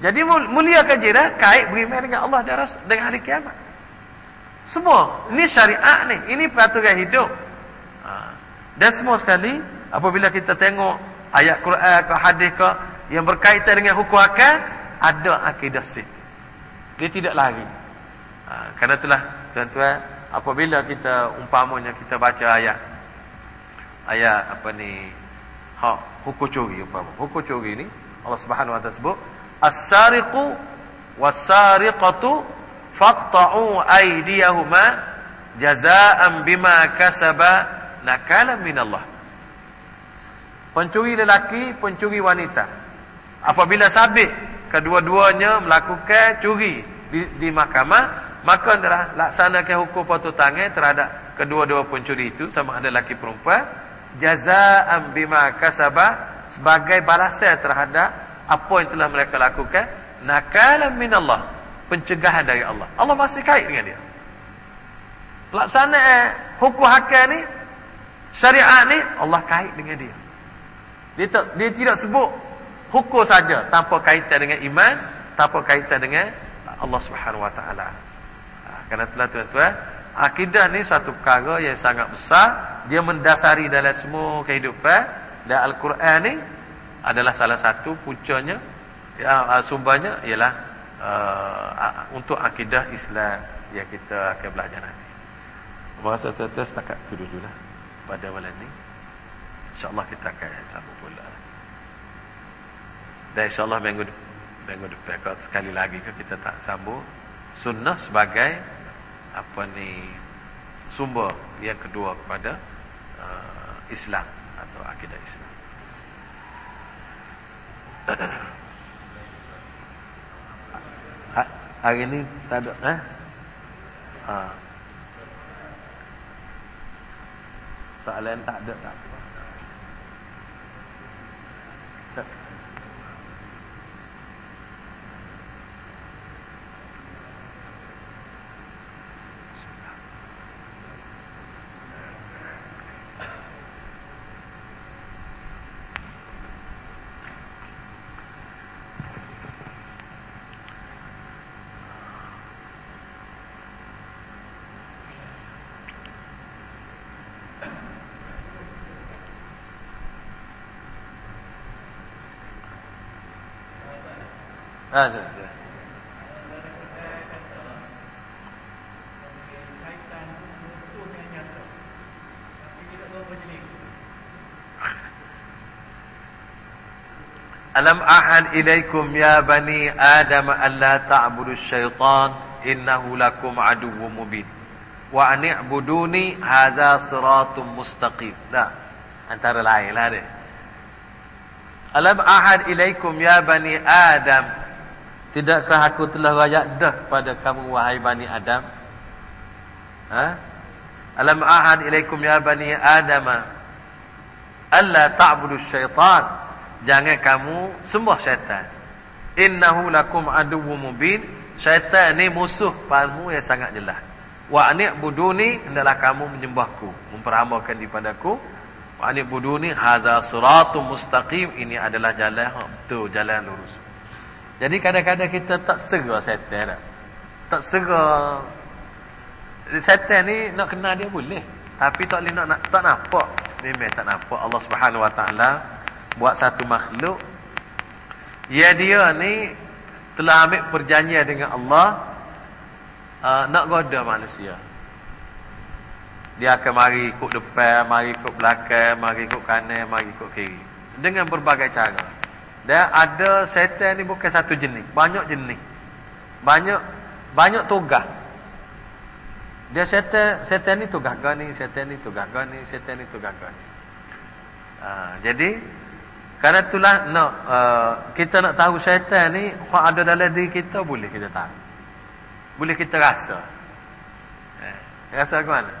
jadi muliakan jiran kait beriman dengan Allah dan dengan hari kiamat semua. Ini syariat ni. Ini peraturan hidup. Dan semua sekali, apabila kita tengok ayat Quran ke hadis ke, yang berkaitan dengan hukum akal, ada akidah sih. Dia tidak lari. Ha. Kerana itulah, tuan-tuan, apabila kita umpamanya kita baca ayat, ayat apa ni, ha, hukum curi umpama. Hukum curi ni, Allah Subhanahu Wa Taala sebut, As-sariqu was-sariqatu faqta'u aydiyahuma jazaa'an bima kasaba nakala minallah pencuri lelaki pencuri wanita apabila sabit kedua-duanya melakukan curi di, di mahkamah maka adalah laksanakan hukum potong tangan terhadap kedua-dua pencuri itu sama ada lelaki perempuan jazaa'an bima kasaba sebagai balasan terhadap apa yang telah mereka lakukan nakala minallah pencegahan dari Allah. Allah masih kait dengan dia. Pelaksanaan hukum hakam ni, syariat ni, Allah kait dengan dia. Dia, tak, dia tidak sebut hukum saja tanpa kaitan dengan iman, tanpa kaitan dengan Allah Subhanahu Wa Taala. Ha, kerana itulah tuan-tuan, akidah ni satu perkara yang sangat besar, dia mendasari dalam semua kehidupan dan Al-Quran ni adalah salah satu puncanya ya, sumbernya ialah uh, untuk akidah Islam yang kita akan belajar nanti. Masa tuan-tuan setakat itu dulu lah pada malam ni. InsyaAllah kita akan sambung pula. Dan insyaAllah minggu minggu depan kalau sekali lagi ke kita tak sambung sunnah sebagai apa ni sumber yang kedua kepada uh, Islam atau akidah Islam hari ni tak ada eh ha. Soalan tak ada tak tu, tu. Alam ahad ilaikum ya bani Adam alla ta'budu syaitan innahu lakum aduwwum mubin wa an i'buduni hadza siratun mustaqim. Dah. Antara lain lah dia. Alam ahad ilaikum ya bani Adam Tidakkah aku telah rayak dah pada kamu wahai Bani Adam? Ha? Alam ahad ilaikum ya Bani Adam alla ta'budu syaitan. Jangan kamu sembah syaitan. Innahu lakum aduwwum mubin. Syaitan ni musuh padamu yang sangat jelas. Wa ani'buduni hendaklah kamu menyembahku, memperhambakan dipadaku. Wa ani'buduni hadza siratum mustaqim. Ini adalah jalan betul, jalan lurus. Jadi kadang-kadang kita tak serah setan tak. Tak serah setan ni nak kenal dia boleh. Tapi tak boleh nak, nak tak nampak. Memang tak nampak Allah Subhanahu Wa Taala buat satu makhluk ya dia ni telah ambil perjanjian dengan Allah uh, nak goda manusia. Dia akan mari ikut depan, mari ikut belakang, mari ikut kanan, mari ikut kiri. Dengan berbagai cara. Dan ada setan ni bukan satu jenis, banyak jenis. Banyak banyak tugas. Dia setan setan ni tugas gani, setan ni tugas gani, setan ni tugas gani. Ha, jadi kerana itulah nak uh, kita nak tahu syaitan ni hak ada dalam diri kita boleh kita tahu. Boleh kita rasa. Eh, rasa ke mana?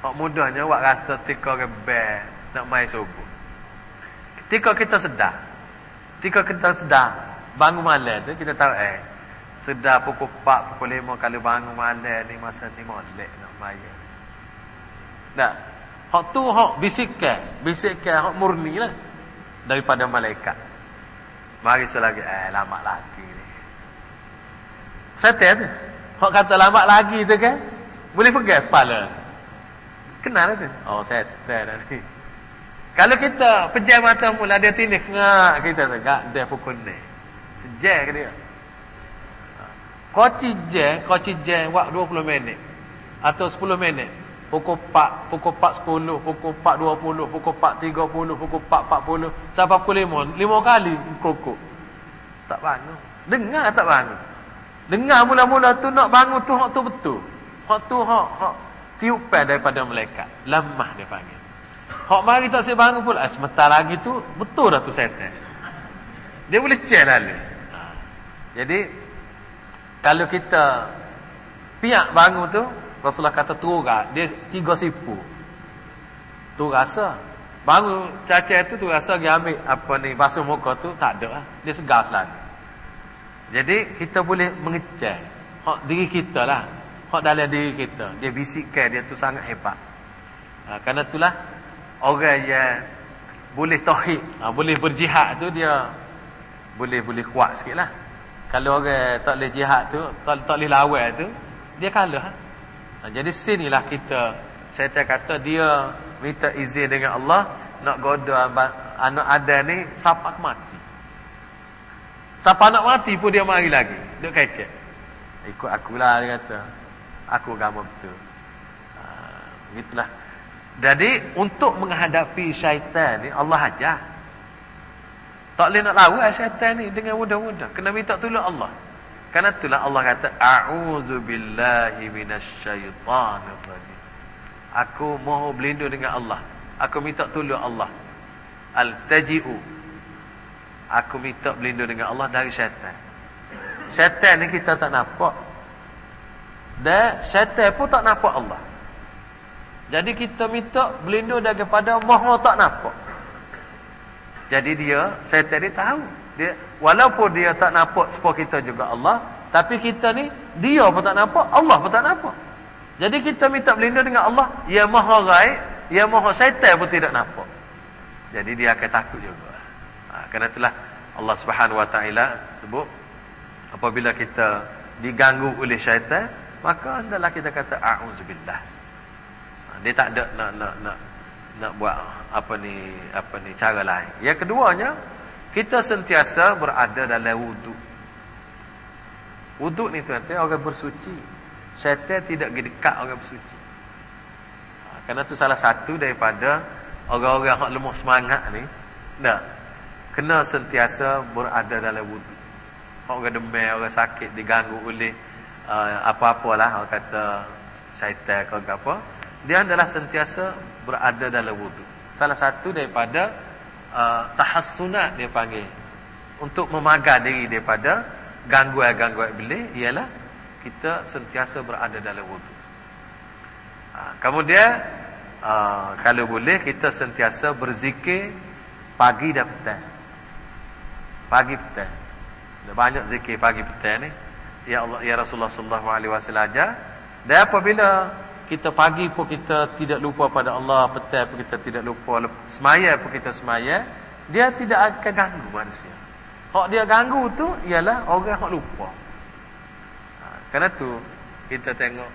Hak mudahnya buat rasa tika rebel nak main subuh. Ketika kita sedar Ketika kita sedar bangun malam tu kita tahu eh sedar pukul 4 pukul 5 kalau bangun malam ni masa ni molek nak bayar. Nah, hak tu hak bisikan, bisikan hak murni lah daripada malaikat. Mari selagi eh lama lagi ni. Setan tu. Hak kata lama lagi tu kan boleh pegang kepala. Kenal tu? Oh setan ni. Kalau kita pejam mata mula dia tindih ngak kita tegak dia pukul ni. Sejak dia. Koci je, koci je wak 20 minit atau 10 minit. Pukul 4, pukul 4 10, pukul 4 20, pukul 4 30, pukul 4 40, sampai pukul 5, 5 kali kokok. Tak bangun. Dengar tak bangun. Dengar mula-mula tu nak bangun tu hak tu betul. Hak tu hak hak tiupan daripada malaikat. Lemah dia panggil. Hak mari tak saya bangun pula. Sebentar lagi tu, betul dah tu setan. Dia boleh cek lalu. Ha. Jadi, kalau kita piak bangun tu, Rasulullah kata turah. Dia tiga sipu. Tu rasa. Bangun cacat tu, tu rasa dia ambil apa ni, basuh muka tu, tak ada lah. Dia segar selalu. Jadi, kita boleh mengecek. Hak diri kita lah. Hak dalam diri kita. Dia bisikkan dia tu sangat hebat. Ha, kerana itulah orang yang boleh tauhid, ha, boleh berjihad tu dia boleh boleh kuat sikitlah. kalau orang tak boleh jihad tu, tak, tak boleh lawan tu, dia kalah. Ha, jadi sinilah kita syaitan kata dia minta izin dengan Allah nak goda anak ada ni siapa mati. Siapa nak mati pun dia mari lagi. Duk kecek. Ikut akulah dia kata. Aku agama betul. Ha, gitulah. Jadi untuk menghadapi syaitan ni Allah ajar. Tak boleh nak lawan syaitan ni dengan mudah-mudah. Kena minta tolong Allah. Karena itulah Allah kata a'udzu billahi minasyaitonir rajim. Aku mohon berlindung dengan Allah. Aku minta tolong Allah. Al-taji'u. Aku minta berlindung dengan Allah dari syaitan. Syaitan ni kita tak nampak. Dan syaitan pun tak nampak Allah. Jadi kita minta berlindung daripada maha tak nampak. Jadi dia, syaitan ni tahu. Dia walaupun dia tak nampak sepo kita juga Allah tapi kita ni dia pun tak nampak Allah pun tak nampak. Jadi kita minta berlindung dengan Allah ya maha ghaib ya maha syaitan pun tidak nampak. Jadi dia akan takut juga. Ha, kerana itulah Allah Subhanahu wa taala sebut apabila kita diganggu oleh syaitan maka hendaklah kita kata a'udzubillah dia tak ada nak nak nak nak buat apa ni apa ni cara lain yang keduanya kita sentiasa berada dalam wuduk. Wuduk ni tuan-tuan orang bersuci. Syaitan tidak dekat orang bersuci. Ha, kerana tu salah satu daripada orang-orang yang lemah semangat ni. Tak. Kena sentiasa berada dalam wuduk. Orang demam, orang sakit diganggu oleh uh, apa-apalah orang kata syaitan ke apa. Dia adalah sentiasa berada dalam wuduk. Salah satu daripada uh, tahassunat dia panggil untuk memagar diri daripada gangguan-gangguan iblis ialah kita sentiasa berada dalam wuduk. Uh, kemudian uh, kalau boleh kita sentiasa berzikir pagi dan petang. Pagi petang. Ada banyak zikir pagi petang ni. Ya Allah ya Rasulullah sallallahu alaihi wasallam ajar dan apabila kita pagi pun kita tidak lupa pada Allah, petang pun kita tidak lupa, semaya pun kita semaya, dia tidak akan ganggu manusia. Hak dia ganggu tu ialah orang hak lupa. Ha, kerana tu kita tengok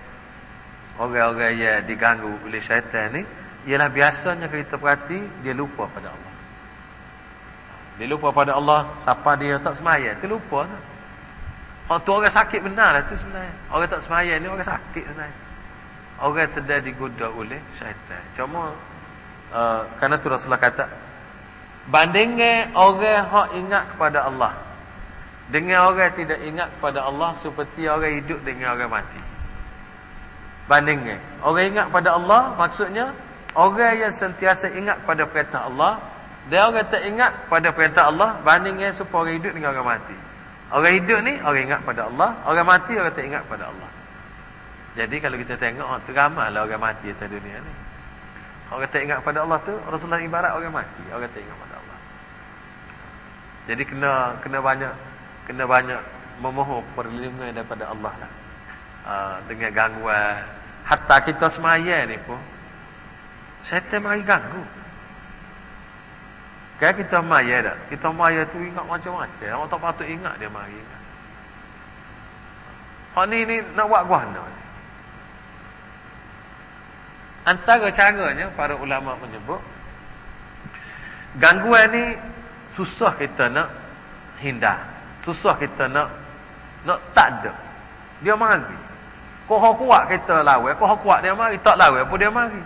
orang-orang yang diganggu oleh syaitan ni ialah biasanya kita perhati dia lupa pada Allah. Dia lupa pada Allah, siapa dia tak semaya, dia lupa. Hak tu orang sakit benar lah tu sebenarnya. Orang tak semaya ni orang sakit sebenarnya orang sedang digoda oleh syaitan. Cuma uh, kerana tu Rasulullah kata bandingnya orang hak ingat kepada Allah dengan orang tidak ingat kepada Allah seperti orang hidup dengan orang mati. Bandingnya orang ingat kepada Allah maksudnya orang yang sentiasa ingat pada perintah Allah dan orang tak ingat pada perintah Allah bandingnya supaya orang hidup dengan orang mati. Orang hidup ni orang ingat pada Allah, orang mati orang tak ingat pada Allah. Jadi kalau kita tengok orang tu ramailah orang mati atas dunia ni. Orang tak ingat pada Allah tu Rasulullah ibarat orang mati, orang tak ingat pada Allah. Jadi kena kena banyak kena banyak memohon perlindungan daripada Allah lah. Uh, dengan gangguan hatta kita semaya ni pun syaitan mari ganggu. Kan kita maya dah. Kita maya tu ingat macam-macam. Orang tak patut ingat dia mari ingat. Hak ni ni nak buat gua nak. Antara caranya para ulama menyebut gangguan ni susah kita nak hindar. Susah kita nak nak tak ada. Dia mari. Kau kuat kita lawan, kau kuat dia mari, tak lawan pun dia mari.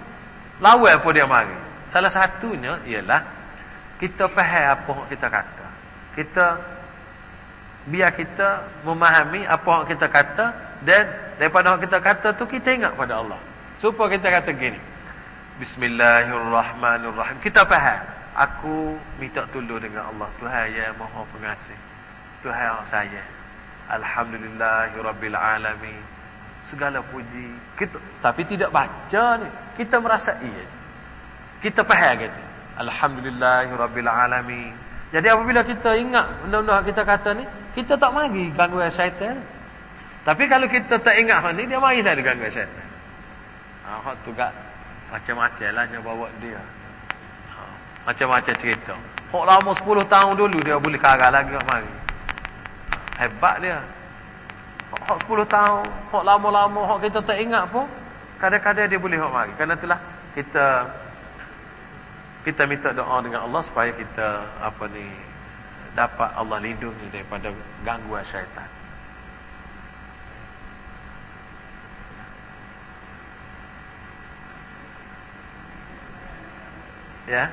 Lawan pun dia mari. Salah satunya ialah kita faham apa yang kita kata. Kita biar kita memahami apa yang kita kata dan daripada yang kita kata tu kita ingat pada Allah. Supaya kita kata gini. Bismillahirrahmanirrahim. Kita faham. Aku minta tolong dengan Allah. Tuhan yang maha pengasih. Tuhan yang saya. Alhamdulillahirrabbilalamin. Segala puji. Kita, tapi tidak baca ni. Kita merasa iya. Kita faham gitu. Alhamdulillahirrabbilalamin. Jadi apabila kita ingat benda-benda kita kata ni, kita tak mari gangguan syaitan. Tapi kalau kita tak ingat ni, dia mari ada gangguan syaitan. Ha, hak tu gak macam-macam lah yang bawa dia. Ha, macam-macam cerita. Hak lama 10 tahun dulu dia boleh karang lagi kat mari. Hebat dia. Hak 10 tahun, hak lama-lama, hak kita tak ingat pun, kadang-kadang dia boleh hak mari. Kerana itulah kita kita minta doa dengan Allah supaya kita apa ni dapat Allah lindungi daripada gangguan syaitan. Ya.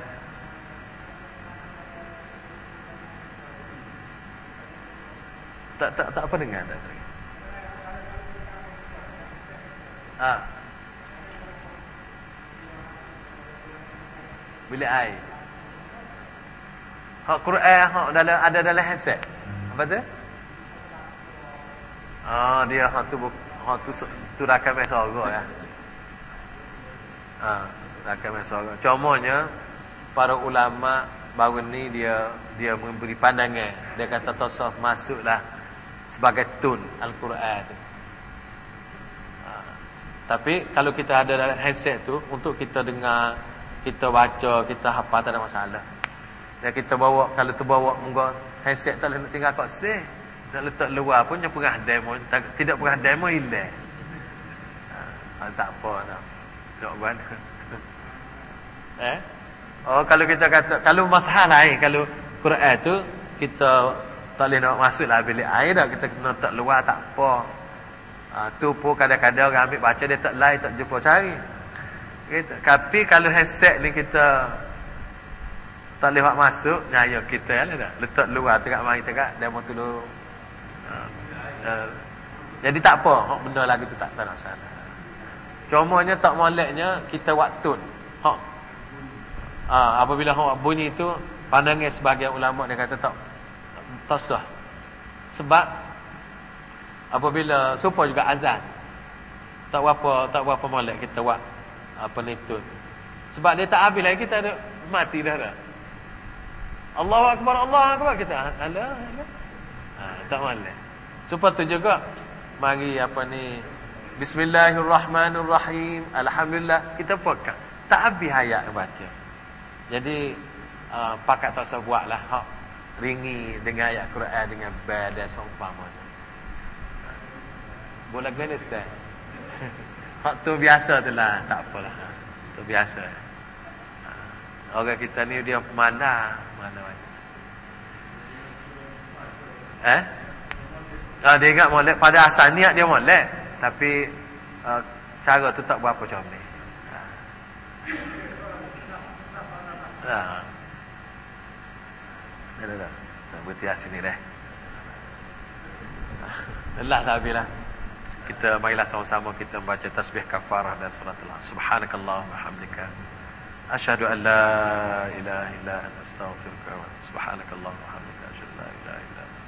Tak tak tak apa dengar tak. Ha. Bila ai. Hak Quran hak dalam ada dalam handset. Apa tu? Ah dia hak tu hak tu tu rakam suara ya. Ah, rakam suara. Contohnya para ulama baru ni dia dia memberi pandangan. Dia kata tasawuf masuklah sebagai tun Al-Quran. Ha. Tapi kalau kita ada dalam handset tu untuk kita dengar, kita baca, kita hafal tak ada masalah. Dan kita bawa kalau tu bawa muka handset tak boleh tinggal kat sini. Nak letak luar pun yang pernah demo tak, tidak pernah demo hilang. Ha, tak apa dah. Tak buat. Eh? Oh kalau kita kata kalau masalah lain kalau Quran tu kita tak boleh nak masuk lah bilik air dah kita kena tak luar tak apa ha, tu pun kadang-kadang orang ambil baca dia tak lain tak jumpa cari gitu. tapi kalau headset ni kita tak buat masuk nyaya kita ya dah letak luar tegak mari tegak demo dulu ha, uh, jadi tak apa benda lagi tu tak tak nak salah Cumanya tak moleknya kita waktu. Hak. Ha, apabila hak bunyi itu pandangan sebagian ulama dia kata tak tasah. Sebab apabila supaya juga azan. Tak apa tak apa molek kita buat apa ni tu. Sebab dia tak habis lagi kita ada mati dah dah. Allahu akbar Allahu akbar kita. Alah alah. Ha, tak molek. Supaya tu juga mari apa ni Bismillahirrahmanirrahim. Alhamdulillah kita pegang. Tak habis ayat baca. Jadi uh, pakat tak sebuah lah. Hak ringi dengan ayat Quran dengan badan seumpama. Boleh gana Ustaz? <laughs> Hak tu biasa tu lah. Tak apalah. Tu biasa. Orang kita ni dia mana mana mana. Eh? Ah, dia ingat molek pada asal niat dia molek. Tapi uh, cara tu tak berapa comel. Ha. Ha. Dah dah dah. Tak berhenti lah sini dah. Lelah tak habis lah. Kita marilah sama-sama kita membaca tasbih kafarah dan surat Allah. Subhanakallah wa hamdika. Asyhadu an la ilaha illa anta astaghfiruka wa subhanakallah wa hamdika asyhadu la ilaha illa anta.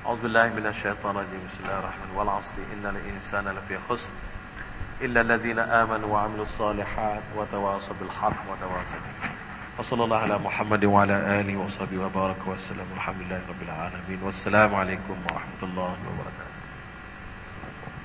أعوذ بالله من الشيطان الرجيم بسم الله الرحمن والعصر إن الإنسان لفي خسر إلا الذين آمنوا وعملوا الصالحات وتواصوا بالحق وتواصوا وصلى الله على محمد وعلى آله وصحبه وبارك وسلم. والحمد لله رب العالمين. والسلام عليكم ورحمة الله وبركاته.